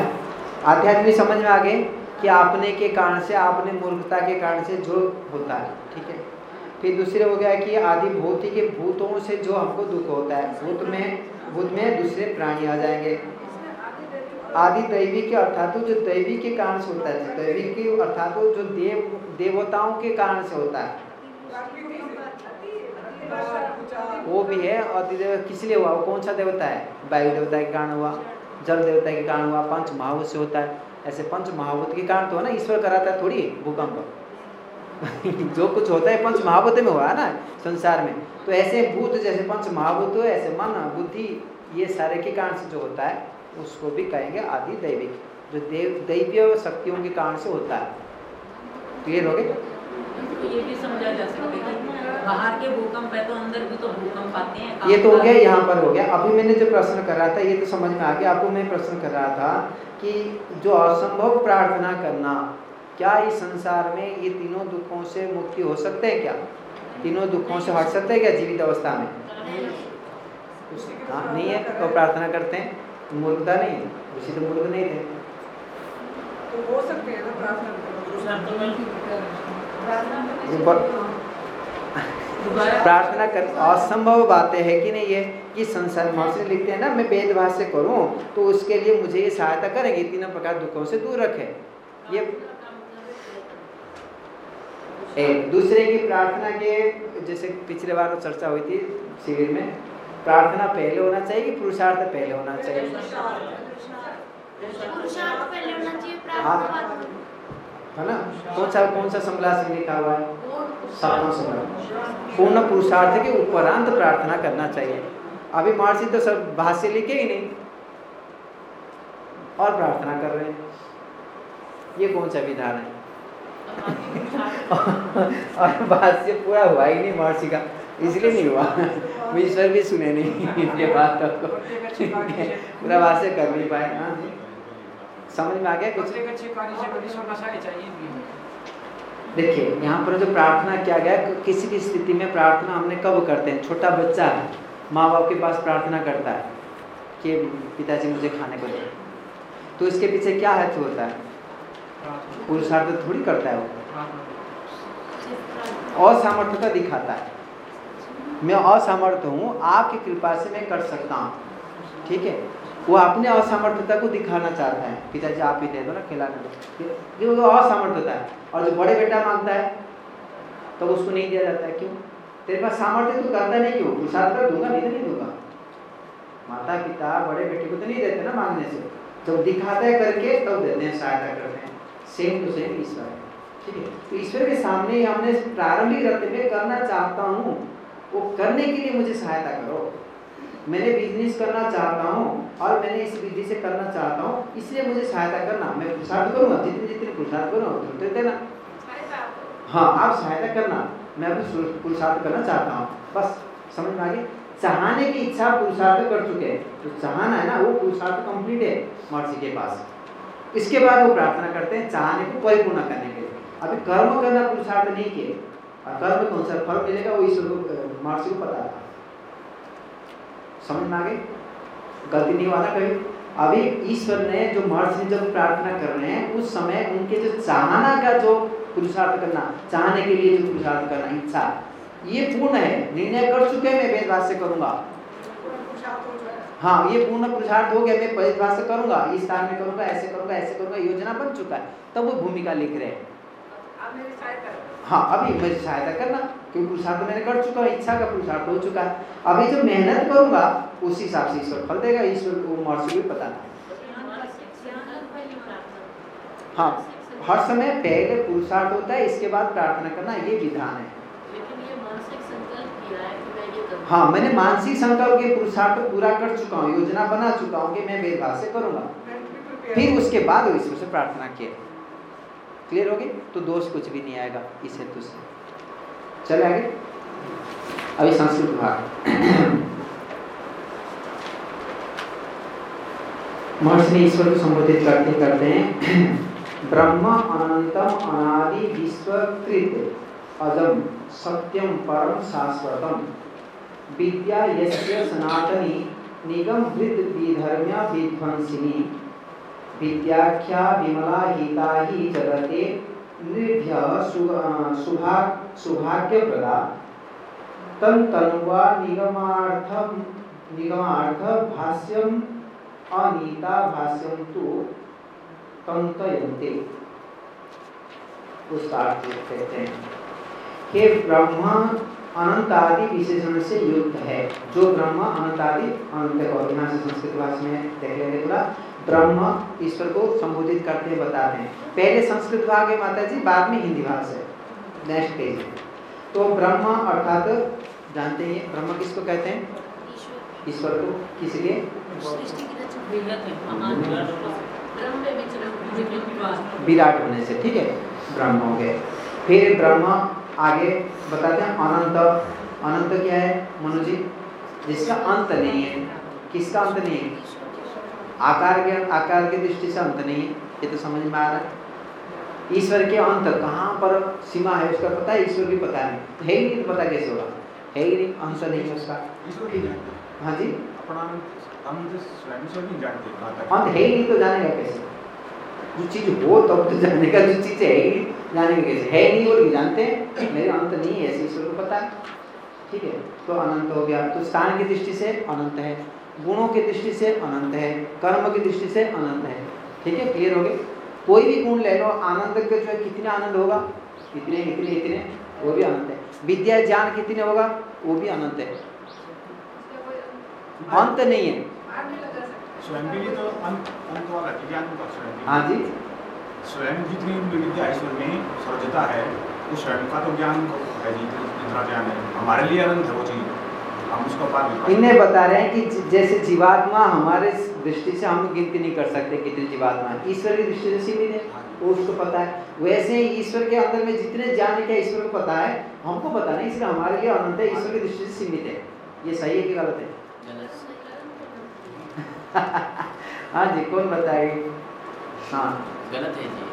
आध्यात्मिक समझ में आ गए कि आपने के कारण से आपने मूर्खता के कारण से जो होता है ठीक है? फिर दूसरे हो गया कि आदि भौतिक भूतों से जो हमको दुख होता है भूत में भूत में दूसरे प्राणी आ जाएँगे। आदि दैवी के अर्थात जो दैवी के कारण से होता है दैवी के अर्थात जो देव, देवताओं के कारण से होता है। वो भी है, और किस लिए हुआ? वो कौन सा देवता है? वायु देवता के कारण हुआ, जल देवता के कारण हुआ, पंच महाभूत से होता है। ऐसे पंच महाभूत के कारण तो है ना, ईश्वर कराता है थोड़ी, भूकंप। जो कुछ होता है, पंच महाभूत में हुआ है ना, संसार में। तो ऐसे भूत जैसे पंच महाभूत, ऐसे मन, बुद्धि, ये सारे के कारण से जो होता है उसको भी कहेंगे आदि दैविक जो देव दैवीय शक्तियों के कारण से होता है। क्लियर हो गए ये भी समझा जा सकता है बाहर के भूकंप है तो अंदर भी तो भूकंप आते हैं ये तो हो गया यहाँ पर हो गया। अभी मैंने जो प्रश्न कर रहा था ये तो समझ में आ गया। आपको मैं प्रश्न कर रहा था कि जो असंभव प्रार्थना करना क्या इस संसार में ये तीनों दुखों से मुक्ति हो सकते हैं क्या? तीनों दुखों से हट सकते हैं क्या जीवित अवस्था में? हाँ नहीं है तो प्रार्थना करते हैं। मूर्खता नहीं है ऋषि तो मूर्ख नहीं थे। तो हो सकते हैं ना प्रार्थना प्रार्थना से ब- कर असंभव बातें है कि नहीं ये कि संसार महर्षि लिखते हैं ना मैं वेद भाष्य करूँ तो उसके लिए मुझे ये सहायता करेंगे तीनों प्रकार दुखों से दूर रखे। ये एक दूसरे की प्रार्थना के जैसे पिछले बार चर्चा हुई थी शिविर में प्रार्थना पहले होना चाहिए कि पुरुषार्थ पहले होना चाहिए? पुरुषार्थ पहले होना चाहिए हाँ। है ना? कौन सा कौन सा समलास में लिखा हुआ है? सातवां समलास पूर्ण पुरुषार्थ के उपरांत प्रार्थना करना चाहिए। अभी महर्षि तो सब भाष्य लिखे ही नहीं। और प्रार्थना कर रहे हैं। ये कौन सा विधान है? और भाष्य पूरा हुआ ही नहीं महर्षि का। इसलिए नहीं हुआ। ईश्वर भी सुने नहीं इनके बात को पूरा भाष्य कर नहीं पाए हाँ समझ में आ गया कुछ? देखिए यहाँ पर जो प्रार्थना किया गया किसी भी स्थिति में प्रार्थना हमने कब करते हैं? छोटा बच्चा है माँ बाप के पास प्रार्थना करता है कि पिताजी मुझे खाने को दे। तो इसके पीछे क्या हेतु होता है? पुरुषार्थ थोड़ी करता है वो। असामर्थ्यता दिखाता है। मैं असमर्थ हूँ, आपकी कृपा से मैं कर सकता हूँ। ठीक है? वो अपने असमर्थता को दिखाना चाहता है, पिताजी आप ही दे दो ना ये वो असमर्थता है। और जो बड़े बेटा माँगता है तो उसको नहीं दिया जाता है। क्यों? तेरे पास सामर्थ्य तो करता नहीं, क्यों? पुरुषार्थ कर दूँगा, नहीं तो नहीं दूँगा। माता, पिता, बड़े बेटे को तो नहीं देते ना मांगने से। जब दिखाता है करके, तब तो देते हैं, सहायता करते हैं। सेम टू सेम ईश्वर। ठीक है? तो ईश्वर के सामने हमने प्रारंभिक रत्न में करना चाहता हूँ। वो करने के लिए मुझे सहायता करो। मैंने बिज़नेस करना चाहता हूँ और मैंने इस विधि से करना चाहता हूँ, इसलिए मुझे सहायता करना। मैं पुरुषार्थ करूँगा, जितने जितने पुरुषार्थ करूँगा उतने देना। हाँ आप सहायता करना। मैं अभी पुरुषार्थ करना चाहता हूँ। बस, समझ में आ गई? चाहने की इच्छा पुरुषार्थ कर चुके हैं। तो चाहना है ना, वो पुरुषार्थ कंप्लीट है महर्षि के पास। इसके बाद वो प्रार्थना करते हैं चाहने को परिपूर्ण करने के लिए। अभी कर्म करना पुरुषार्थ नहीं किए। और कर्म कौन सा फल मिलेगा वो ईश्वर को महर्षि को पता था समझ में आ गई? गलती नहीं ना कभी? अभी ईश्वर ने जो महर्षि जब प्रार्थना कर रहे हैं, उस समय उनके जो चाहना का जो पुरुषार्थ करना, चाहने के लिए जो पुरुषार्थ करना, इच्छा, ये पूर्ण है। निर्णय कर चुके हैं, मैं वेदवास से करूँगा। हाँ ये पूर्ण पुरुषार्थ हो गया, मैं वेदवास से करूँगा। इस स्थान में करूँगा, ऐसे करूँगा ऐसे करूँगा, योजना बन चुका है। तब वो भूमिका लिख रहे हैं। हाँ अभी मुझे सहायता करना क्योंकि पुरुषार्थ मैंने कर चुका है इच्छा का पुरुषार्थ हो चुका है। अभी जो मेहनत करूँगा उस हिसाब से ईश्वर फल देगा ईश्वर को महर्षि को पता हाँ हर समय पहले पुरुषार्थ होता है इसके बाद प्रार्थना करना ये विधान है। हाँ मैंने मानसिक संकल्प के पुरुषार्थ को पूरा कर चुका हूँ योजना बना चुका हूँ कि मैं वेदभाव से करूँगा। फिर उसके बाद ईश्वर से प्रार्थना किए क्लियर होगी तो दोष कुछ भी नहीं आएगा इस हेतु से। चले आगे। अभी संस्कृत भाग महर्षि ईश्वर को संबोधित करते करते हैं। ब्रह्म अनंतम अनादि विश्वकृत अजम सत्यम परम शाश्वतम। विद्या यस्य सनातनी निगम वृद्ध विधर्म्य विध्वंसिनी। विद्याख्या विमला हिता ही जगते निर्भ्य सुभा तन तनुवा निगमार्थ निगमार्थ भाष्यम अनीता भाष्यम तो कहते हैं। कि ब्रह्मा अनंत आदि विशेषण से युक्त है। जो ब्रह्म अनंत आदि अनंत यहाँ से संस्कृत भाषा में देख ब्रह्म ईश्वर को संबोधित करते हैं बताते हैं। पहले संस्कृत भाग है माता जी बाद में हिंदी भाषा है नेक्स्ट पेज तो ब्रह्म अर्थात जानते हैं ब्रह्म किसको कहते हैं? ईश्वर को। किस लिए? विराट होने से ठीक है? ब्रह्म हो गए। फिर ब्रह्म आगे बताते हैं अनंत। अनंत क्या है मनु जी जिसका अंत नहीं है। किसका अंत नहीं है? आकार के आकार की दृष्टि से अंत नहीं है ये तो समझ में आ रहा है। ईश्वर के अंत कहाँ पर सीमा है उसका पता है? ईश्वर की पता नहीं। है ही नहीं पता कैसे होगा? है ही नहीं अंत नहीं है उसका। हाँ। जी? अंत है ही नहीं तो जानेगा कैसे? जो चीज़ हो तब तो जानेगा जो चीज़ है ही जानेगा कैसे? है नहीं के जानते हैं मेरे अंत नहीं है ऐसे ईश्वर को पता है। ठीक है तो अनंत हो गया। तो स्थान की दृष्टि से अनंत है। गुणों की दृष्टि से अनंत है कर्म की दृष्टि से अनंत है। ठीक है क्लियर हो गए कोई भी गुण ले लो आनंद के जो है कितने आनंद होगा? इतने इतने इतने वो भी अनंत है। विद्या ज्ञान कितने होगा? वो भी अनंत है। अंत नहीं है। तो हाँ जी। स्वयं जितनी विद्या ईश्वर में है वो स्वयं का तो ज्ञान है जितना ज्ञान है हमारे लिए अनंत है वो चीज़। हम उसको पा इन्हें बता रहे हैं कि जैसे जीवात्मा हमारे दृष्टि से हम गिनती नहीं कर सकते कितने जीवात्मा हैं। ईश्वर की दृष्टि से सीमित है वो उसको पता है। वैसे ही ईश्वर के अंदर में जितने ज्ञान क्या ईश्वर को पता है? हमको पता नहीं इसलिए हमारे लिए अनंत है। ईश्वर की दृष्टि से सीमित है। ये सही है कि गलत है? हाँ जी कौन बताएगी? हाँ। गलत है जी।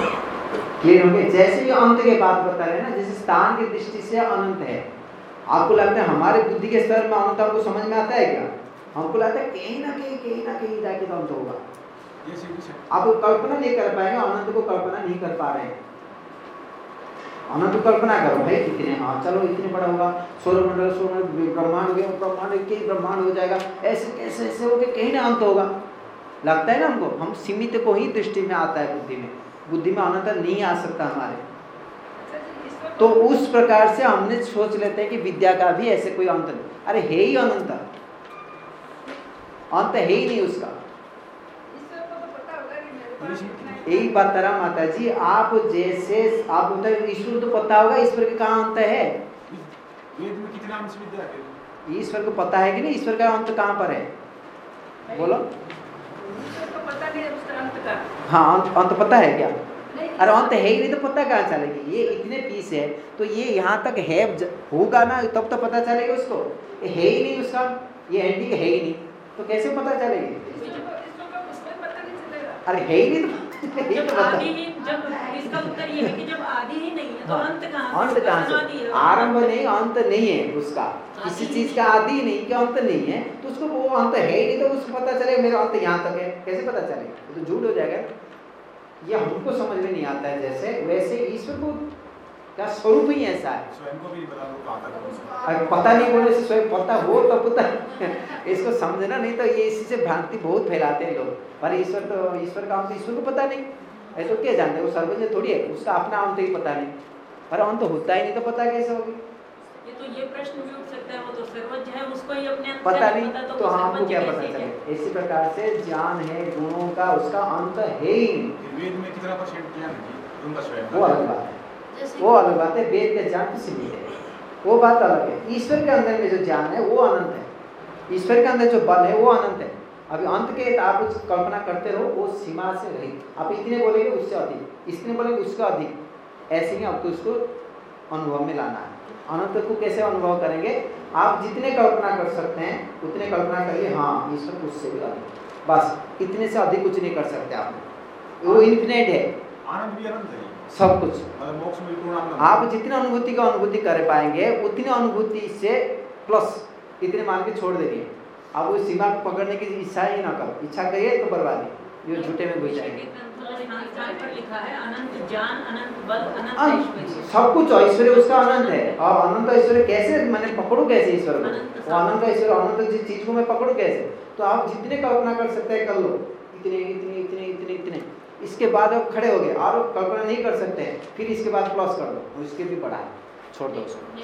क्लियर हो गया? जैसे ये अंत के बात बता रहे हैं ना जैसे स्थान की दृष्टि से अनंत है। आपको लगता है हमारे बुद्धि के स्तर में अनंत हमको समझ में आता है क्या? हमको लगता है कहीं ना कहीं कहीं ना कहीं जाके तो अंत होगा। आप कल्पना नहीं कर पाएँगे अनंत को कल्पना नहीं कर पा रहे हैं। अनंत कल्पना करो भाई कितने हाँ चलो इतने बड़ा होगा। सौर मंडल सौर ब्रह्मांड हो गया ब्रह्मांड के ब्रह्मांड हो जाएगा। ऐसे कैसे ऐसे हो गया कहीं ना अंत होगा। लगता है ना हमको? हम सीमित को ही दृष्टि में आता है बुद्धि में। बुद्धि में अनंत नहीं आ सकता हमारे। तो उस प्रकार से हमने सोच लेते हैं कि विद्या का भी ऐसे कोई अंत नहीं। अरे है ही अनंत। अंत है ही नहीं उसका। ईश्वर को तो पता होगा कि मेरे पास इतना यही बात तरह माता जी आप जैसे आप हैं ईश्वर तो पता होगा ईश्वर के कहाँ अंत है? वेद में कितने अंश विद्या ईश्वर को पता है कि नहीं? ईश्वर का अंत कहाँ पर है? बोलो। ईश्वर को पता नहीं है उसका अंत का। हाँ अंत, अंत पता है क्या? अरे अंत है ही नहीं तो पता कहाँ चलेगी? ये इतने पीस है तो ये यहाँ तक है होगा ना तब तो पता चलेगा उसको। है ही नहीं उसका ये एंटी है ही नहीं तो कैसे पता चलेगी? अरे है ही नहीं तो ये तो पता जब इसका उत्तर ये है कि जब आदि ही नहीं है तो हाँ, अंत कहाँ अंत कहाँ से? आरंभ नहीं अंत नहीं है उसका। किसी चीज़ का आदि नहीं कि अंत नहीं है? तो उसको वो अंत है ही नहीं तो उसको पता चलेगा मेरा अंत यहाँ तक है। कैसे पता चलेगा? तो झूठ हो जाएगा। ये हमको समझ में नहीं आता है जैसे वैसे ईश्वर को का स्वरूप ही ऐसा है। स्वयं को भी नहीं पता अगर पता नहीं बोलने से स्वयं पता हो तो पता इसको समझना नहीं तो ये इसी से भ्रांति बहुत फैलाते हैं लोग। पर ईश्वर तो ईश्वर का अंत ईश्वर को पता नहीं। ऐसे तो क्या जानते हैं? वो सर्वज्ञ थोड़ी है उसका अपना अंत ही पता नहीं। पर अंत होता ही नहीं तो पता कैसे होगी? तो ये प्रश्न भी उठ सकता है वो तो सर्वज्ञ है उसको ही अपने पता नहीं पता तो वो हमको क्या पता चले। इसी प्रकार से ज्ञान है गुणों का उसका अंत है ही नहीं। वेद में कितना परसेंट ज्ञान है वो अलग बात है। वो अलग बात है वेद का ज्ञान तो सीमित है। वो बात अलग है। ईश्वर के अंदर में जो ज्ञान है वो अनंत है। ईश्वर के अंदर जो बल है वो अनंत है। अभी अंत के आप कुछ कल्पना करते रहो वो सीमा से रहित। आप इतने बोलेंगे उससे अधिक। इतने बोलेंगे उसका अधिक। ऐसे ही आपको उसको अनुभव में लाना है। अनंत को कैसे अनुभव करेंगे? आप जितने कल्पना कर सकते हैं उतने कल्पना करिए हाँ ईश्वर उससे भी बस इतने से अधिक कुछ नहीं कर सकते आप। वो इन्फिनेट है। आनंद भी अनंत है। सब कुछ। आप जितने अनुभूति का अनुभूति कर पाएँगे उतने अनुभूति से प्लस इतने मान के छोड़ देंगे। आप उस सीमा को पकड़ने की इच्छा ही ना करो। इच्छा करिए तो बर्बादी ये झूठे में घुस जाएँगे। है। ऐश्वर्य सब कुछ ऐश्वर्य उसका अनंत है। और अनंत ऐश्वर्य कैसे मैंने पकड़ू कैसे ईश्वर को? वो अनंत ऐश्वर्य अनंत जिस चीज़ को मैं पकड़ू कैसे? तो आप जितने कल्पना कर सकते हैं कर लो। इतने इतने इतने इतने इतने। इसके बाद आप खड़े हो गए। और कल्पना नहीं कर सकते हैं। फिर इसके बाद प्लस कर दो इसके भी बढ़ा। छोड़ दो उसको।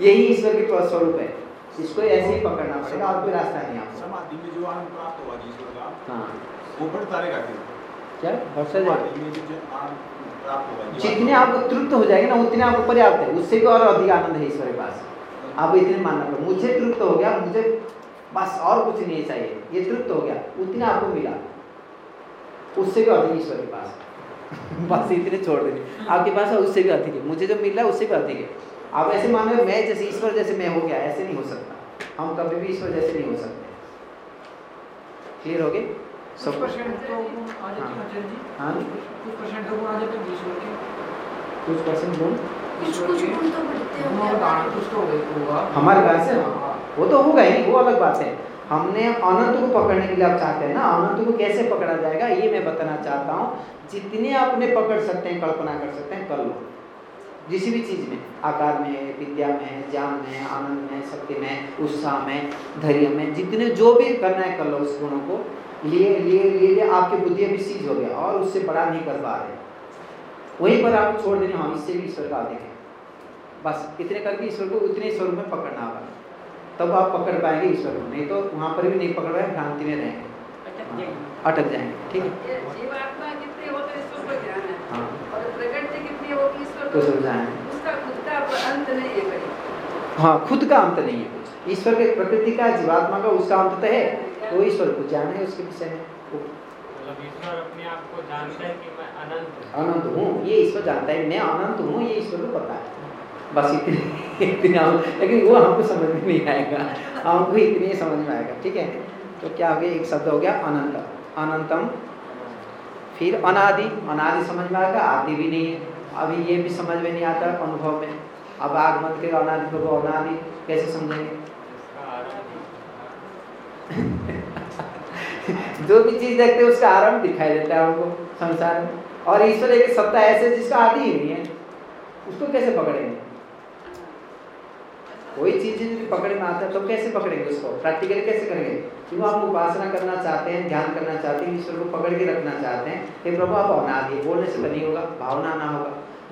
यही ईश्वर की स्वरूप है। इसको ऐसे ही पकड़ना पड़ेगा और कोई रास्ता नहीं आपको। हाँ। वो बढ़ता रहेगा क्या? हर्षा जाएगा जितने आपको तृप्त हो जाएँगे ना उतने आपको पर्याप्त है। उससे भी और अधिक आनंद है ईश्वर के पास। आप इतने मानना पड़े मुझे तृप्त हो गया मुझे बस और कुछ नहीं चाहिए। ये तृप्त हो गया उतने आपको मिला। उससे भी अधिक ईश्वर के पास। बस इतने छोड़ देंगे। आपके पास उससे भी अधिक है। मुझे जो मिल उससे भी अधिक है। आप ऐसे मान रहे मैं जैसे ईश्वर जैसे मैं हो गया ऐसे नहीं हो सकता। हम कभी भी ईश्वर जैसे नहीं हो सकते। क्लियर हो गए? सब परसेंट तो हैं। हाँ? कुछ परसेंट तो गुण हैं तो बढ़ते गुणों हमारे पास से? हाँ। वो तो होगा ही वो अलग बात है। हमने अनंत को पकड़ने के लिए आप चाहते हैं ना? अनंत को कैसे पकड़ा जाएगा ये मैं बताना चाहता हूँ। जितने अपने पकड़ सकते हैं कल्पना कर सकते हैं कर लो। किसी भी चीज़ में आकार में विद्या में ज्ञान में आनंद में शक्ति में उत्साह में धैर्य में जितने जो भी करना है कर लो उस गुणों को। लिए लिए लिए लिए आपकी बुद्धि अभी सीज हो गया और उससे बड़ा नहीं कर पा रहे। वहीं पर आप छोड़ देंगे हाँ इससे भी ईश्वर का देखें बस इतने करके ईश्वर को उतने स्वरूप में पकड़ना होगा। तब आप पकड़ पाएँगे ईश्वर को नहीं तो वहाँ पर भी नहीं पकड़ पाए भ्रांति में रहेंगे। अटक जाएँगे। ठीक है ये जीवात्मा कितनी हो तो ईश्वर को ध्यान है हाँ और प्रकृति कितनी हो कि तो नहीं है हाँ खुद का अंत नहीं है कुछ। ईश्वर के प्रकृति का जीवात्मा का उसका अंत तो है। तो ईश्वर को जाना है उसके विषय में। मतलब ईश्वर अपने आप को जानता है अनंत हूँ। ये ईश्वर जानता है मैं अनंत हूँ ये ईश्वर को पता है। बस इतने इतने लेकिन वो हमको समझ में नहीं आएगा। हमको इतने ही समझ में आएगा ठीक है? तो क्या हो गया? एक शब्द हो गया अनंत। अनंतम फिर अनादि। अनादि समझ में आएगा आदि भी नहीं है। अभी ये भी समझ में नहीं आता अनुभव में। अब आगमन के अनादि को अनादि कैसे समझेंगे? जो भी चीज़ देखते हैं, उसका आरंभ दिखाई देता है हमको संसार में। और ईश्वर एक सत्ता ऐसे जिसका आदि ही नहीं है, उसको कैसे पकड़ेंगे? कोई चीज़ यदि पकड़ में आता है तो कैसे पकड़ेंगे उसको? प्रैक्टिकली कैसे करेंगे? क्यों आप उपासना करना चाहते हैं ध्यान करना चाहते हैं ईश्वर को पकड़ के रखना चाहते हैं? हे प्रभु आप अनादि बोलने से तो नहीं होगा भावना ना होगा।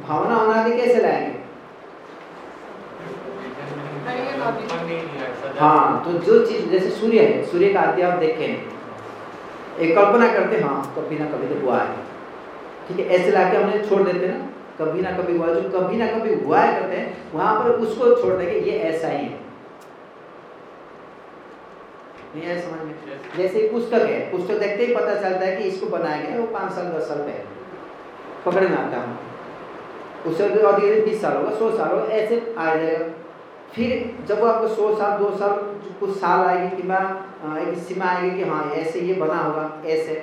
भावना अनादि कैसे लाएँगे? ही तो जो चीज़ जैसे सूर्य है सूर्य का आदि आप देखें। एक कल्पना करते हैं, कभी ना कभी तो हुआ है। ठीक है ऐसे लाके हमने छोड़ देते ना। कभी ना कभी हुआ जो कभी ना कभी हुआ है करते हैं वहाँ पर उसको छोड़ देंगे ये ऐसा ही है। नहीं है समझ में? जैसे पुस्तक है पुस्तक देखते ही पता चलता है कि इसको बनाया गया वो पाँच साल दस साल पहले। पकड़ में आता है उससे अधिक बीस साल होगा सौ साल होगा ऐसे आ जाएगा। फिर जब वो आपको सौ साल दो साल कुछ साल आएगी कि एक सीमा आएगी कि हाँ ऐसे ये बना होगा ऐसे।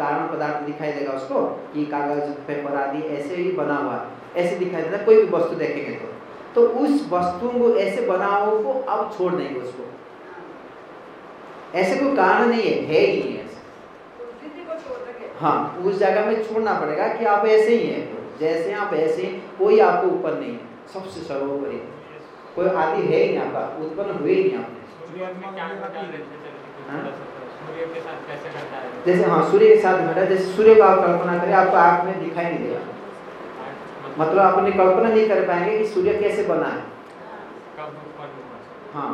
कारण पदार्थ दिखाई देगा उसको कि कागज़ पेपर आदि ऐसे ही बना हुआ है। ऐसे दिखाई देता कोई भी वस्तु देखेंगे तो। तो उस वस्तु को ऐसे बना हो को अब छोड़ देंगे उसको। ऐसे कोई कारण नहीं है है ही नहीं ऐसे। हाँ उस जगह में छोड़ना पड़ेगा कि आप ऐसे ही हैं। जैसे आप ऐसे ही कोई आपको ऊपर नहीं है। सबसे सर्वोपरि। कोई आदि है ही नहीं आपका उत्पन्न हुए ही नहीं आप हाँ? जैसे हाँ सूर्य के साथ घटा जैसे सूर्य को आप कल्पना करें आपको आँख में दिखाई नहीं देगा। मतलब आप अपनी कल्पना नहीं कर पाएँगे कि सूर्य कैसे बना है। हाँ।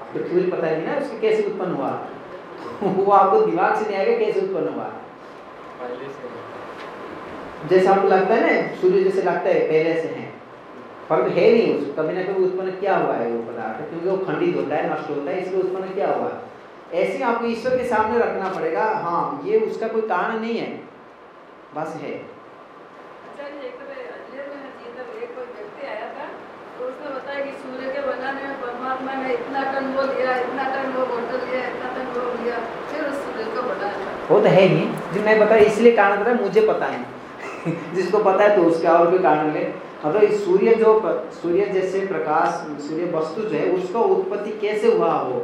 आपको थ्योरी पता नहीं ना उसके कैसे उत्पन्न हुआ। वो आपको दिमाग से नहीं आएगा कैसे उत्पन्न हुआ। जैसे हमको लगता है ना सूर्य जैसे लगता है पहले से है। पर है नहीं उसको कभी ना कभी उत्पन्न क्या हुआ है वो पदार्थ क्योंकि वो खंडित होता है नष्ट होता है इसलिए उत्पन्न क्या हुआ है। ऐसे आपको ईश्वर के सामने रखना पड़ेगा। हाँ ये उसका कोई कारण नहीं है। बस है। अच्छा जी एक बार अजमेर में जी तब एक कोई व्यक्ति आया था तो उसने बताया कि सूर्य के बनाने में परमात्मा ने इतना टन वो लिया इतना टन वो बोतल लिया इतना टन वो लिया फिर उस सूर्य को बनाया वो तो है ही जो मैं बता इसलिए कारण बता मुझे पता है जिसको पता है तो उसका और भी कारण ले मतलब सूर्य जो सूर्य जैसे प्रकाश सूर्य वस्तु जो है उसका उत्पत्ति कैसे हुआ हो?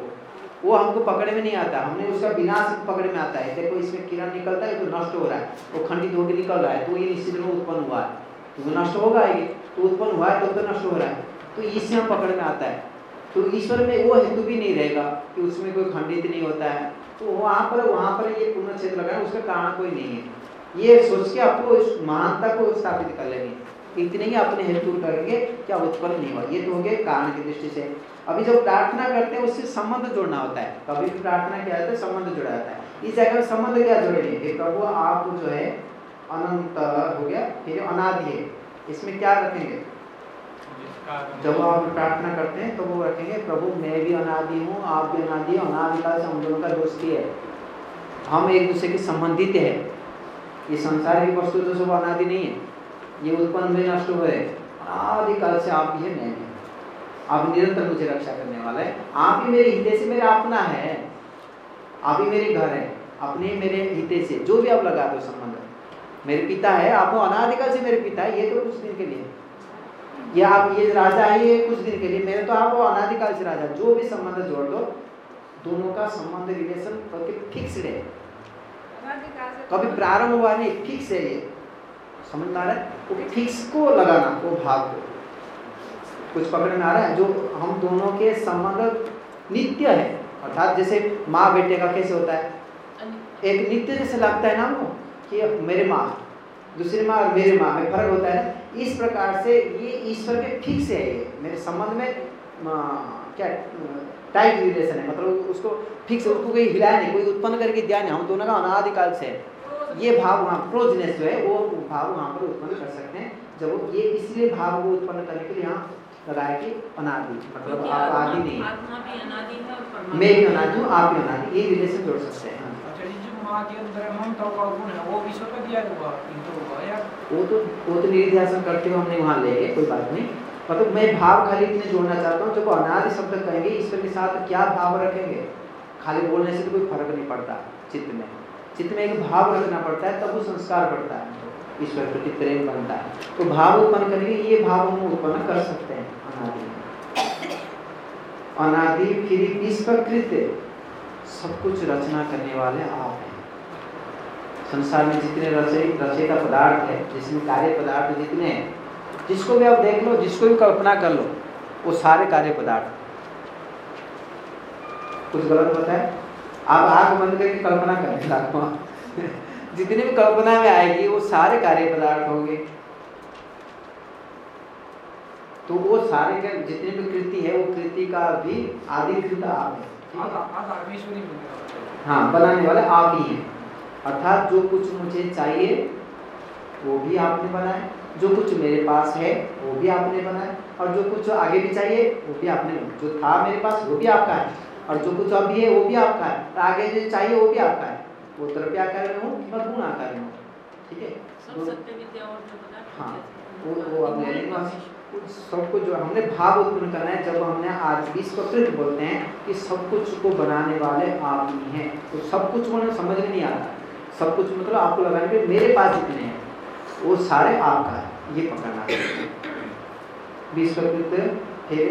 वो हमको पकड़े में नहीं आता। हमने उसका विनाश पकड़े में आता है। देखो इसमें किरण निकलता है तो नष्ट हो रहा है। वो खंडित होकर निकल रहा है तो ये निश्चित रूप उत्पन्न हुआ है। तो वो नष्ट होगा ही। तो उत्पन्न हुआ है तो, तो नष्ट हो रहा है। तो इससे हम पकड़ में आता है। तो ईश्वर में वो हेतु भी नहीं रहेगा कि उसमें कोई खंडित नहीं होता है। तो वहाँ पर वहाँ पर ये पूर्ण क्षेत्र लगाए उसका कारण कोई नहीं है। ये सोच के आपको इस महानता को स्थापित कर लेंगे। इतने ही अपने हेतु करेंगे, क्या उत्पन्न नहीं हुआ ये तो हो गए कारण की दृष्टि से। अभी जब प्रार्थना करते हैं, उससे संबंध जोड़ना होता है। कभी भी प्रार्थना किया जाता है, संबंध जोड़ा जाता है। इस जगह संबंध क्या जोड़ेंगे प्रभु, आप जो है, अनंत हो गया फिर अनादि है, इसमें क्या रखेंगे? जब आप प्रार्थना करते हैं तो वो रखेंगे, प्रभु, मैं भी अनादि हूँ, आप भी अनादि अनादिकाल से हम दोनों का दोस्ती है। हम एक दूसरे के संबंधित है। ये संसार की वस्तु तो सब अनादि नहीं है। ये उत्पन्न हुए नष्ट हुए। अनादिकाल से आप है मैं भी। आप निरंतर मुझे रक्षा करने वाला है। आप ही मेरे हृदय से मेरा अपना है। आप ही मेरे घर है। अपने मेरे हिते से जो भी आप लगा दो संबंध। मेरे पिता है आप वो अनादिकाल से मेरे पिता है ये तो कुछ दिन के लिए। या आप ये राजा है ये कुछ दिन के लिए। मेरे तो आप वो अनादिकाल से राजा। जो भी संबंध जोड़ दो दोनों का संबंध रिलेशन फिक्स्ड है। कभी प्रारंभ हुआ नहीं फिक्स है ये। समझ में आ रहा है वो फिक्स को लगाना वो भाव को। कुछ पकड़ में आ रहा है जो हम दोनों के संबंध नित्य है। अर्थात जैसे माँ बेटे का कैसे होता है? एक नित्य जैसे लगता है ना हमको कि मेरे माँ दूसरी माँ और मेरे माँ में फ़र्क होता है ना। इस प्रकार से ये ईश्वर के फिक्स है ये। मेरे संबंध में क्या टाइट रिलेशन है। मतलब उसको फिक्स उसको कोई हिलाया नहीं कोई उत्पन्न करके दिया नहीं। हम दोनों का अनादिकाल से है। ये भाव वहाँ क्लोजनेस जो है वो भाव वहाँ पर उत्पन्न कर सकते हैं। जब वो ये इसलिए भाव को उत्पन्न करने के लिए यहाँ लगाया कि अनादि मतलब आप आदि नहीं आत्मा भी अनादि है मैं भी अनादि हूँ आप भी अनादि ये रिलेशन जोड़ सकते हैं। अच्छा है वो विश्व का दिया हुआ इंद्र हुआ या? वो तो वो तो निधिध्यासन करते हुए हमने वहाँ ले गए कोई बात नहीं। मतलब मैं भाव खाली इतने जोड़ना चाहता हूँ जब अनादि शब्द कहेंगे ईश्वर के साथ क्या भाव रखेंगे? खाली बोलने से तो कोई फ़र्क नहीं पड़ता चित्त में। चित्त में एक भाव रखना पड़ता है, तब वो संस्कार पड़ता है। ईश्वर प्रति प्रेम बनता है। तो भाव उत्पन्न करने के ये भाव हम उत्पन्न कर सकते हैं, अनादि। अनादि फिर विश्वकृत सब कुछ रचना करने वाले आप हैं। संसार में जितने रचे, रचेता पदार्थ है, जिसमें कार्य पदार्थ जितने हैं, जिसको भी आप देख लो, जिसको भी कल्पना कर लो, वो सारे कार्य पदार्थ। कुछ गलत है आप आग बंद करके कल्पना करने लगो जितने भी कल्पना में आएगी वो सारे कार्य पदार्थ होंगे। तो वो सारे के जितने भी कृति है वो कृति का भी आदि कृत आप है है? हाँ बनाने वाले आप ही हैं। अर्थात जो कुछ मुझे चाहिए वो भी आपने बनाया जो कुछ मेरे पास है वो भी आपने बनाया और जो कुछ आगे भी चाहिए वो भी आपने जो था मेरे पास वो भी आपका है। और जो कुछ अभी है वो भी आपका है। और आगे जो चाहिए वो भी आपका है। वो द्रव्य आकार में हो और गुण आकार में हो। ठीक है? सब सत्य विद्या और जो पदार्थ हाँ वो वो आप ले लेंगे। सबको जो हमने भाव उत्पन्न करना है जब हमने आज विश्वकृत बोलते हैं कि सब कुछ को बनाने वाले आप ही हैं। तो सब कुछ बोलना समझ में नहीं आता सब कुछ मतलब आपको लगाने के मेरे पास जितने हैं। वो सारे आपका है। ये पकड़ना है। विश्वकृत फिर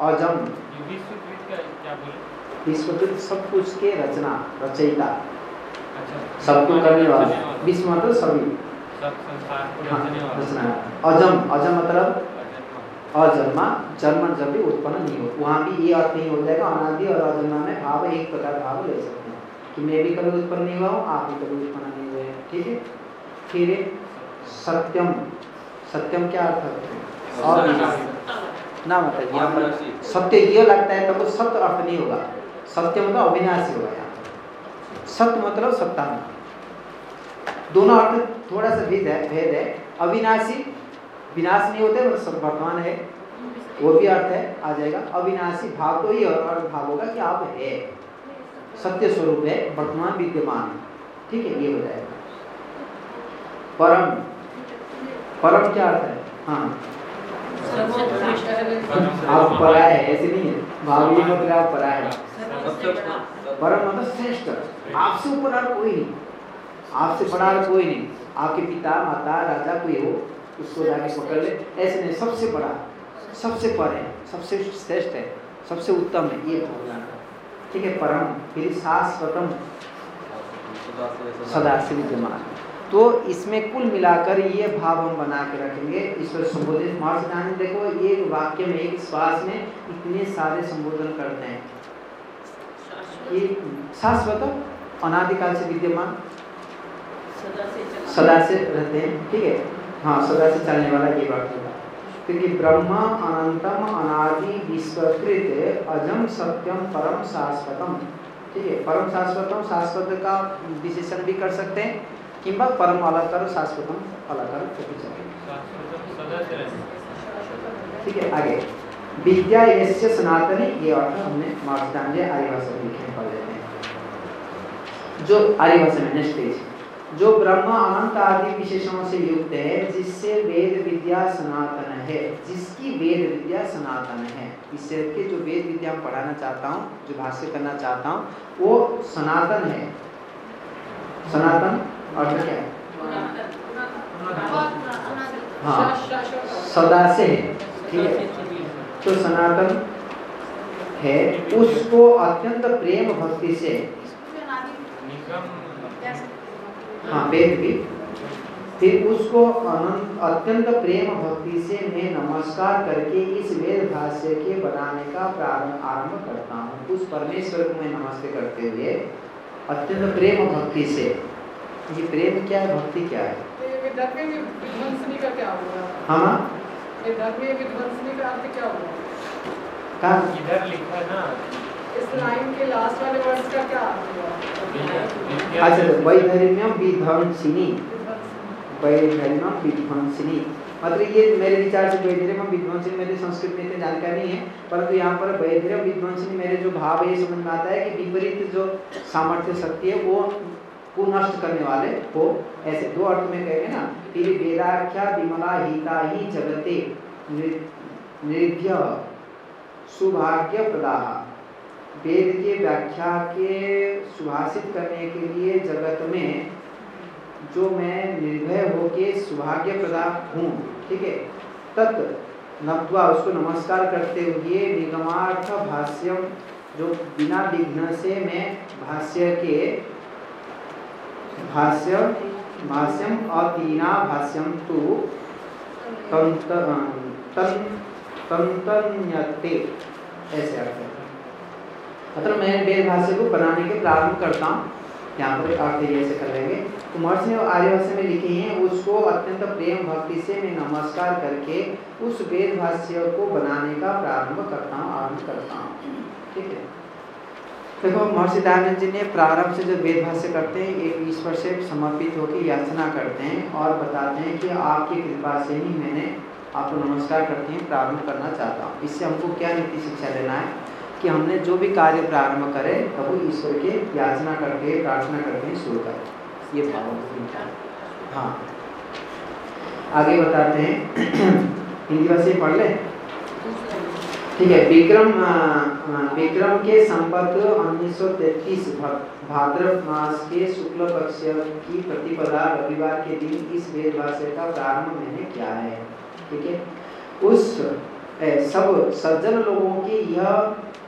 अजम ये विश्वकृत का क्या बोले? विश्वकृत सब कुछ के रचना रचयिता। अच्छा। सबको करने वाला। विश्व मतलब सभी। को हाँ रचने अजम अजम मतलब? अजन्मा। जन्म जब भी उत्पन्न नहीं हो वहाँ भी ये अर्थ नहीं हो जाएगा अनादि और अजन्मा में भाव एक प्रकार भाव ले सकते हैं। कि मैं भी कभी उत्पन्न नहीं हुआ हूँ आप भी कभी उत्पन्न नहीं हुए हैं। ठीक है? फिर सत्यम। सत्यम क्या अर्थ है? और ना मतलब सत्य ये लगता है तब सत्य अर्थ नहीं होगा। सत्य मतलब अविनाशी होगा यहाँ सत्य मतलब सत्ता। में दोनों अर्थ थोड़ा सा भेद है भेद है। अविनाशी विनाश नहीं होते मतलब सब वर्तमान है। वो भी अर्थ है आ जाएगा। अविनाशी भाव तो ही अर्थ भाव होगा कि आप है। सत्य स्वरूप है वर्तमान विद्यमान है। ठीक है ये हो जाएगा। परम। परम क्या अर्थ है? हाँ। आप परा है ऐसे नहीं है। भाव ये मतलब आप परा है। परम मतलब श्रेष्ठ। आपसे ऊपर और कोई नहीं। आपसे बड़ा और कोई नहीं। आपके पिता, माता, राजा, कोई हो, उसको जाके पकड़ ले। ऐसे नहीं, सबसे बड़ा, सबसे पर है, सबसे श्रेष्ठ है, सबसे उत्तम है, ये भाव जाना ठीक है, परम, फिर शाश्वतम सदा से विद्यमान। तो इसमें कुल मिलाकर ये भाव हम बना के रखेंगे। ईश्वर संबोधित। महर्षि देखो एक वाक्य में, एक श्वास में इतने सारे संबोधन करते हैं। ये शाश्वत अनादिकाल से विद्यमान सदा से चला सदा से रहते हैं ठीक है? हाँ सदा से चलने वाला ये वाक्य था क्योंकि ब्रह्म अनंतम अनादि विश्वकृत अजम सत्यम परम शाश्वतम ठीक है? परम शाश्वतम शाश्वत का विशेषण भी कर सकते हैं किंबा परम अलंकार शाश्वतम अलंकार ठीक है आगे। विद्या यस्य सनातनी ये अर्थ हमने मार्गदांडे आर्य भाषा में लिखे पढ़ लेते हैं जो आर्य भाषा में नेक्स्ट पेज जो ब्रह्म अनंत आदि विशेषणों से युक्त है जिससे वेद विद्या सनातन है जिसकी वेद विद्या सनातन है। इससे के जो वेद विद्या पढ़ाना चाहता हूँ जो भाष्य करना चाहता हूँ वो सनातन है। सनातन अर्थ क्या है? हाँ। सदा से है। ठीक है। तो सनातन है उसको अत्यंत प्रेम भक्ति से हैं वेद भी। फिर उसको अनंत अत्यंत प्रेम भक्ति से मैं नमस्कार करके इस वेद भाष्य के बनाने का प्रारंभ आरंभ करता हूँ। उस परमेश्वर को मैं नमस्ते करते हुए अत्यंत प्रेम भक्ति से। ये प्रेम क्या है? भक्ति क्या है? हुआ हाँ। विदर्भ विध्वंसनी का अर्थ क्या हुआ? इधर लिखा ना। इस लाइन के लास्ट वाले वर्ड्स का क्या अर्थ हुआ? अच्छा तो वैधर्म्यम विध्वंसिनी। विध्वंसनी। वैधर्म्यम विध्वंसिनी। मतलब ये मेरे विचार से वैधर्यम विध्वंसिनी मेरे संस्कृत में इतनी जानकारी नहीं है परंतु यहाँ पर वैधर्य विध्वंसिनी मेरे जो भाव है ये समझ में आता है कि विपरीत जो सामर्थ्य शक्ति है वो को नष्ट करने वाले हो ऐसे दो अर्थ में कहेंगे ना, फिर वेदाख्या विमला हिता ही जगते निर्भ्य सुभाग्य प्रदाह। वेद के व्याख्या के सुभाषित करने के लिए जगत में जो मैं निर्भय होके सुभाग्य प्रदान हूँ, ठीक है, तत् नत्वा उसको नमस्कार करते हुए निगमार्थ भाष्यम, जो बिना विघ्न से मैं भाष्य के भाष्य भाष्यम अतीना भाष्यम तु तंत तंतन्यते ऐसे अर्थ है। मतलब मैं वेद भाष्य को बनाने के प्रारंभ करता हूँ। यहाँ पर ये ऐसे कर लेंगे। तो महर्षि ने आर्य भाष्य में लिखे हैं, उसको अत्यंत प्रेम भक्ति से मैं नमस्कार करके उस वेद भाष्य को बनाने का प्रारंभ करता हूँ, आरंभ करता हूँ। ठीक है? देखो महर्षि दयानंद जी ने प्रारंभ से जो वेद भाष्य करते हैं, एक ईश्वर से समर्पित होकर याचना करते हैं और बताते हैं कि आपकी कृपा से ही मैंने आपको नमस्कार करते हैं प्रारंभ करना चाहता हूँ। इससे हमको क्या नीति शिक्षा लेना है? कि हमने जो भी कार्य प्रारंभ करे, तब ईश्वर के याचना करके, प्रार्थना करके शुरू करें। ये भाव हाँ। आगे बताते हैं। हिंदी भाषा पढ़ लें? ठीक है। विक्रम विक्रम के संपत उन्नीस सौ तैतीस भाद्र मास के शुक्ल पक्ष की प्रतिपदा रविवार के दिन इस वेद भाष्य का प्रारंभ मैंने किया है। ठीक है? उस सब सज्जन लोगों की यह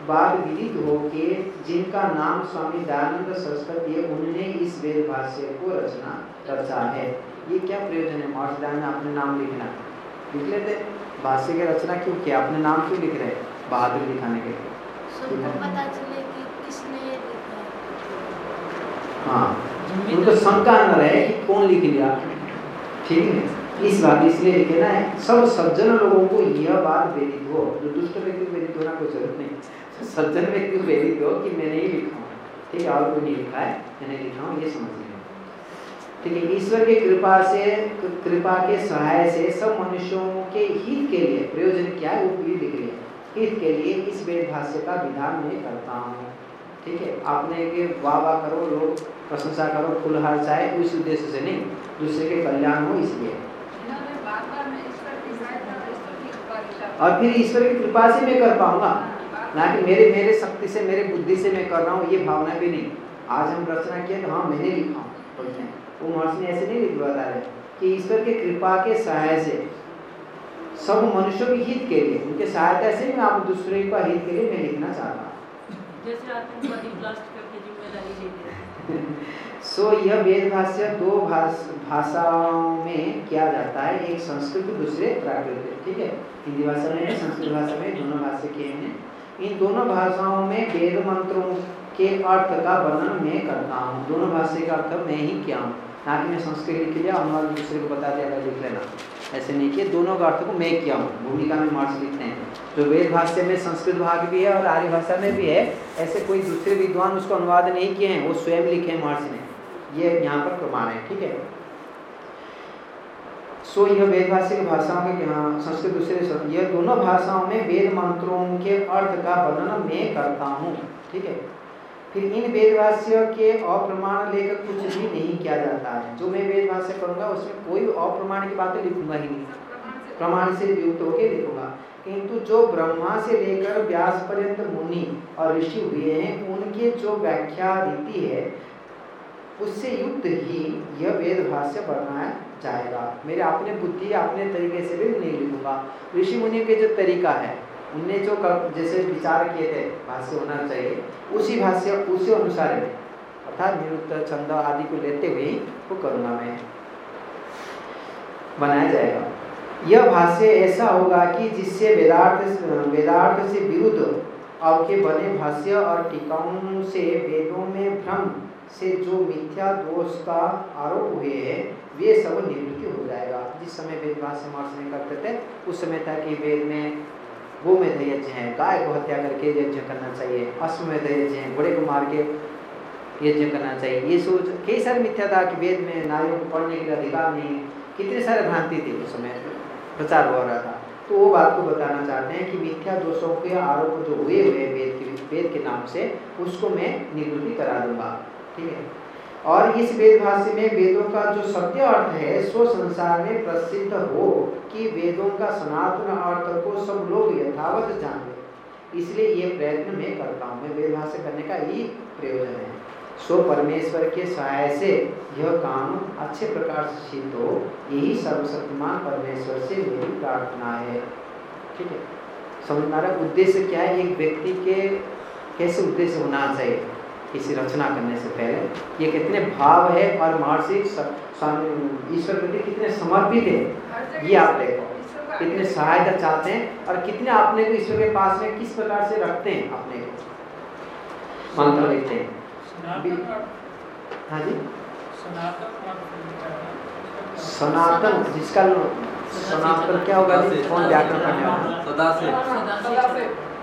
बात विदित हो के जिनका नाम स्वामी दयानंद सरस्वती है उन्होंने इस वेद भाष्य को रचना रचा है। ये क्या प्रयोजन है? महर्षि दयानंद अपने नाम लिखना। लिख लेते भाष्य की रचना क्यों किया? अपने नाम क्यों लिख रहे बहादुर दिखाने के लिए। सबको पता चले कि किसने हाँ। उनको शंका न रहे कि कौन लिख लिया। ठीक है? इस बात इसलिए लिखे ना है सब सज्जन लोगों को यह बात वेदित हो। जो दुष्ट व्यक्ति को वेदित होना कोई ज़रूरत नहीं। सज्जन व्यक्ति को वेदित हो कि मैंने ही लिखा हूँ। ठीक है? और कोई नहीं लिखा है मैंने लिखा हूँ ये समझ लें ठीक है? ईश्वर की कृपा से कृपा के सहाय से सब मनुष्यों के हित के लिए प्रयोजन क्या है वो भी लिख लिया। हित के लिए इस वेद भाष्य का विधान मैं करता हूँ। ठीक है? आपने के वाह वाह करो लोग प्रशंसा करो फुलहार चाहे उस उद्देश्य से नहीं दूसरे के कल्याण हो इसलिए। और फिर ईश्वर की कृपा से मैं कर पाऊँगा। ना कि मेरे मेरे शक्ति से मेरे बुद्धि से मैं कर रहा हूँ ये भावना भी नहीं। आज हम रचना किया तो हाँ मैंने लिखा हूँ। वो महर्षि ने ऐसे नहीं लिख बता रहे कि ईश्वर के कृपा के सहाय से सब मनुष्यों के हित के लिए उनके सहायता से मैं आप दूसरे का हित के लिए मैं लिखना चाहता हूँ। सो यह वेद भाष्य दो भाषाओं में किया जाता है एक संस्कृत दूसरे प्राकृतिक ठीक है? हिंदी भाषा में संस्कृत भाषा में दोनों भाषा किए हैं। इन दोनों भाषाओं में वेद मंत्रों के अर्थ का वर्णन मैं करता हूँ। दोनों भाषा का अर्थ मैं ही किया हूँ। ना कि मैं संस्कृत लिख लिया अनुवाद दूसरे को बता दिया लिख लेना। ऐसे नहीं किए। दोनों का अर्थ को मैं किया हूँ। भूमिका में महर्षि लिखते हैं। जो वेद भाष्य में, संस्कृत भाग भी है और आर्य भाषा में भी है, ऐसे कोई दूसरे विद्वान उसको अनुवाद नहीं किए हैं। वो स्वयं लिखे हैं महर्षि ने ये यहाँ पर प्रमाण है, ठीक है? सो यह वेद भाषा की भाषाओं के यहाँ, संस्कृत दूसरे यह दोनों भाषाओं में वेद मंत्रों के अर्थ का वर्णन मैं करता हूँ, ठीक है? फिर इन वेद भाष्य के अप्रमाण लेकर कुछ भी नहीं किया जाता है। जो मैं वेदभाष्य करूँगा, उसमें कोई अप्रमाण की बातें लिखूँगा ही नहीं। प्रमाण से युक्त होकर लिखूँगा। किंतु जो ब्रह्मा से लेकर व्यास पर्यंत मुनि और ऋषि हुए हैं, उनके जो व्याख्या रीति है, उससे युक्त ही यह वेदभाष्य बनाया जाएगा। मेरे अपने बुद्धि अपने तरीके से भी नहीं लिखूँगा। ऋषि मुनि के जो तरीका है उनने जो कर, जैसे विचार किए थे भाष्य होना चाहिए उसी भाष्य उसी अनुसार है। अर्थात निरुक्त छंद आदि को लेते हुए वो करुणा में बनाया जाएगा। यह भाष्य ऐसा होगा कि जिससे वेदार्थ वेदार्थ से विरुद्ध और के बने भाष्य और टीकाओं से वेदों में भ्रम से जो मिथ्या दोष का आरोप हुए हैं वे सब निवृत्ति हो जाएगा। जिस समय वेद भाष्य महर्षि करते थे उस समय था कि वेद में गो में यज्ञ है। गाय को हत्या करके यज्ञ करना चाहिए अश्व में यज्ञ है, घोड़े को मार के यज्ञ करना चाहिए। ये सोच कई सारे मिथ्या था कि वेद में नारियों को पढ़ने के अधिकार नहीं, कितने सारे भ्रांति थी उस समय प्रचार हो रहा था। तो वो बात को बताना चाहते हैं कि मिथ्या दोषों के आरोप जो हुए हुए वेद के वेद के नाम से, उसको मैं निवृत्ति करा दूँगा। ठीक है? और इस वेद भाष्य में वेदों का जो सत्य अर्थ है, सो संसार में प्रसिद्ध हो कि वेदों का सनातन अर्थ को सब लोग यथावत जाने। इसलिए ये प्रयत्न मैं करता हूँ। मैं वेद भाष्य करने का ही प्रयोजन है। सो परमेश्वर के सहाय से यह काम अच्छे प्रकार से सिद्ध हो, यही सर्वशक्तिमान परमेश्वर से मेरी प्रार्थना है। ठीक है? समझ उद्देश्य क्या है? एक व्यक्ति के कैसे उद्देश्य होना चाहिए? किसी रचना करने से पहले। ये कितने भाव है और महर्षि ईश्वर प्रति कितने समर्पित है? ये आप देखो। कितने सहायता चाहते हैं और कितने अपने को ईश्वर के पास में किस प्रकार से रखते हैं अपने को? मंत्र लिखते हैं। हाँ जी? सनातन जिसका सनातन क्या होगा? कौन व्याकरण पढ़ने वाला? सदा से।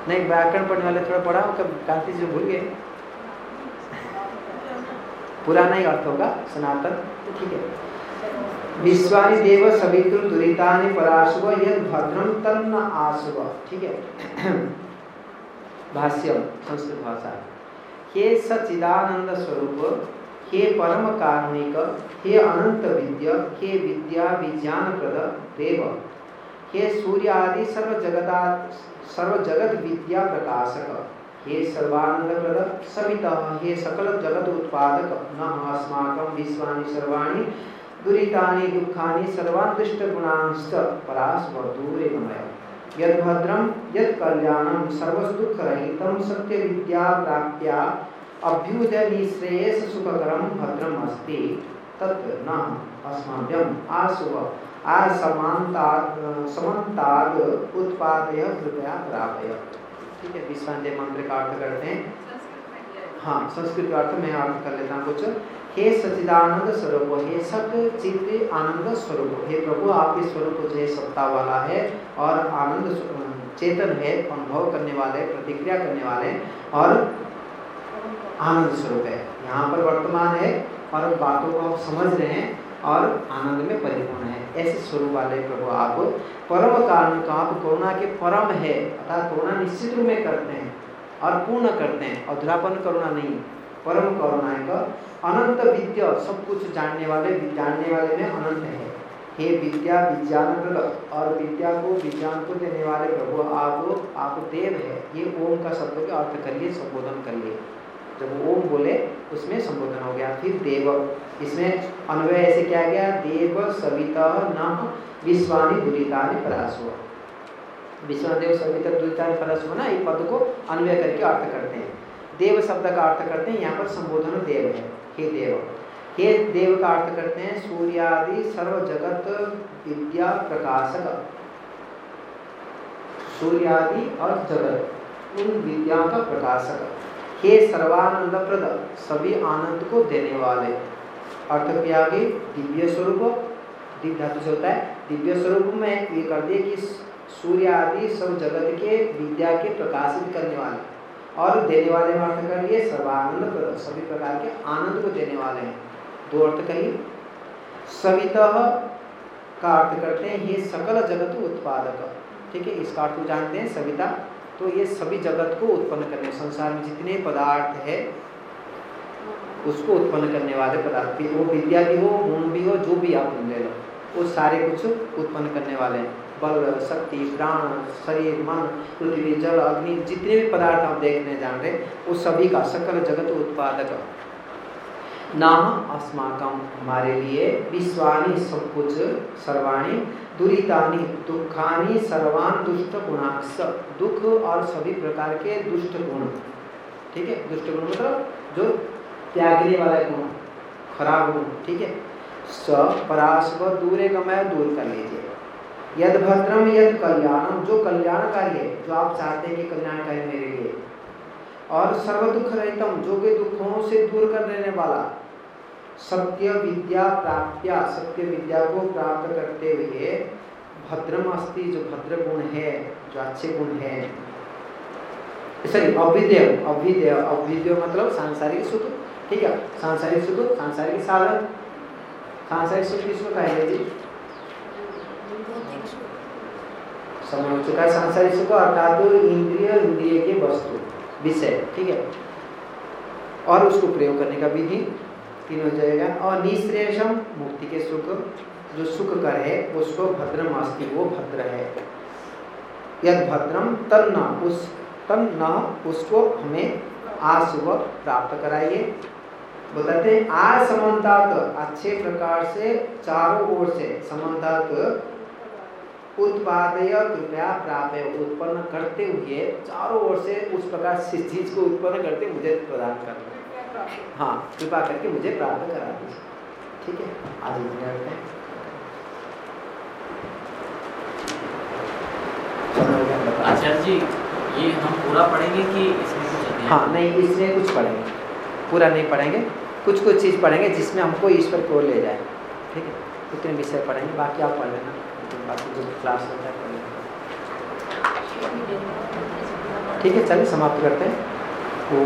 नहीं व्याकरण पढ़ने वाले थोड़ा पढ़ा कांति जी भूल गए। पुराना ही अर्थ होगा, सनातन। ठीक है। विश्वानी देव सवितुर दुरीतानि पराशुव यद भद्रम तन्न आशुव ठीक है। भाष्य संस्कृत भाषा। हे सचिदानंद स्वरूप, हे परम कारुणिक, हे अनंत विद्य, हे विद्या विज्ञान प्रद देव। हे सूर्य आदि सर्व जगदा सर्व जगत विद्या प्रकाशक। हे सर्वानंद प्रद सविता, हे सकल जगत उत्पादक न अस्माकं विश्वानि सर्वाणि, दुरितानि, दुःखानि सर्वादृष्ट गुणांश्च परास्वदूरेण मय यद्भद्रं यत्कल्याणं सर्वदुःखरहितं सत्यविद्या प्राप्त्या अभ्युदय निःश्रेयस सुखकरं भद्रम अस्ति, तत् न अस्मभ्यम। आशुभ आसमान्तात् समन्ताद् उत्पादय, कृपया प्रापय। ठीक है विश्वान्देव मंत्र का अर्थ करते हैं। हाँ। संस्कृत का अर्थ मैं अर्थ कर लेता हूँ कुछ। हे सचिदानंद स्वरूप हे सत चित्त आनंद स्वरूप हे प्रभु आपके स्वरूप जो है सत्ता वाला है और आनंद चेतन है अनुभव करने वाले प्रतिक्रिया करने वाले और आनंद स्वरूप है। यहाँ पर वर्तमान है और बातों को आप समझ रहे हैं। और आनंद में परिपूर्ण है। ऐसे स्वरूप वाले प्रभु आप परम कारण का आप करुणा के परम है, अर्थात करुणा निश्चित रूप में करते हैं और पूर्ण करते हैं। अधूरापन करुणा नहीं, परम करुणा का अनंत विद्या, सब कुछ जानने वाले जानने वाले में अनंत है। हे विद्या, विज्ञान और विद्या को विज्ञान को देने वाले प्रभु आप आप देव है। ये ओम का शब्द के अर्थ करिए, संबोधन करिए। जब ओम बोले, उसमें संबोधन हो गया। फिर देव, इसमें अन्वय ऐसे क्या गया? देव सविता न विश्वानी दुरीतानि परासो विश्वदेव सविता दुरीतानि परासो ना, एक पद को अन्वय करके अर्थ करते हैं। देव शब्द का अर्थ करते हैं, यहाँ पर संबोधन देव है। हे देव हे देव का अर्थ करते हैं, सूर्यादि सर्व जगत विद्या प्रकाशक। सूर्यादि और जगत, उन विद्या का प्रकाशक। हे सर्वानंद प्रद सभी आनंद को देने वाले। अर्थ क्या आगे दिव्य स्वरूप। दिव्य धातु से होता है, दिव्य स्वरूप में ये कर दिए कि सूर्य आदि सब जगत के विद्या के प्रकाशित करने वाले। और देने वाले में अर्थ कर लिए सर्वानंद प्रद सभी प्रकार के आनंद को देने वाले हैं। दो अर्थ कहिए। सवित का अर्थ करते हैं ये सकल जगत उत्पादक। ठीक है, इसका अर्थ जानते हैं सविता। तो ये सभी जगत को उत्पन्न करने, संसार में जितने पदार्थ है, उसको उत्पन्न करने वाले पदार्थ भी वो विद्या भी हो, गुण भी हो, जो भी आप ले लो, वो सारे कुछ उत्पन्न करने वाले हैं। बल, शक्ति, प्राण, शरीर, मन, पृथ्वी, जल, अग्नि, जितने भी पदार्थ आप देखने जान रहे वो सभी का सकल जगत उत्पादक न अस्माकम हमारे लिए विश्वानी सब कुछ सर्वाणी दुरीतानी दुखानी सर्वान दुष्ट गुणाक्ष दुख और सभी प्रकार के दुष्ट गुण ठीक है? दुष्ट गुण मतलब जो त्यागने वाला गुण, खराब गुण। ठीक है? स परास्व दूरे गमय दूर कर लीजिए। यद भद्रम, यद कल्याणम। जो कल्याणकारी है, जो आप चाहते हैं कि कल्याणकारी मेरे लिए। और सर्व दुख रहितम जो कि दुखों से दूर कर देने वाला सत्य विद्या प्राप्त्या, सत्य विद्या को प्राप्त करते हुए भद्रम अस्ति, जो भद्र गुण है, जो अच्छे गुण है। सॉरी, अविद्य अविद्य अविद्य मतलब सांसारिक सुख। ठीक है? सांसारिक सुख, सांसारिक साधन। सांसारिक सुख किसको कहेंगे जी समय हो? चुका है सांसारिक सुख, अर्थात इंद्रिय इंद्रिय के वस्तु, विषय। ठीक है? और उसको प्रयोग करने का विधि तीन हो जाएगा। और निश्रेषम मुक्ति के सुख, जो सुख कर है उसको भद्रम अस्ति वो भद्र है। यद भद्रम, तन उस, तन न उसको हमें आज प्राप्त कराइए। बताते हैं आज समन्तात, अच्छे प्रकार से, चारों ओर से समानता उत्पादय, कृपया प्राप्त उत्पन्न करते हुए, चारों ओर से उस प्रकार से चीज़ को उत्पन्न करते मुझे प्रदान करना। हाँ कृपा करके मुझे प्राप्त करा दीजिए। ठीक है? आज इतना करते हैं। आचार्य जी ये हम पूरा पढ़ेंगे कि इसमें कुछ हाँ? नहीं इसमें कुछ पढ़ेंगे। पूरा नहीं पढ़ेंगे। कुछ कुछ चीज़ पढ़ेंगे जिसमें हमको ईश्वर की ले जाए। ठीक है? उतने विषय पढ़ेंगे बाकी आप पढ़ लेना। बाकी जो क्लास होता है पढ़ लेना। ठीक है चलिए समाप्त करते हैं। ओ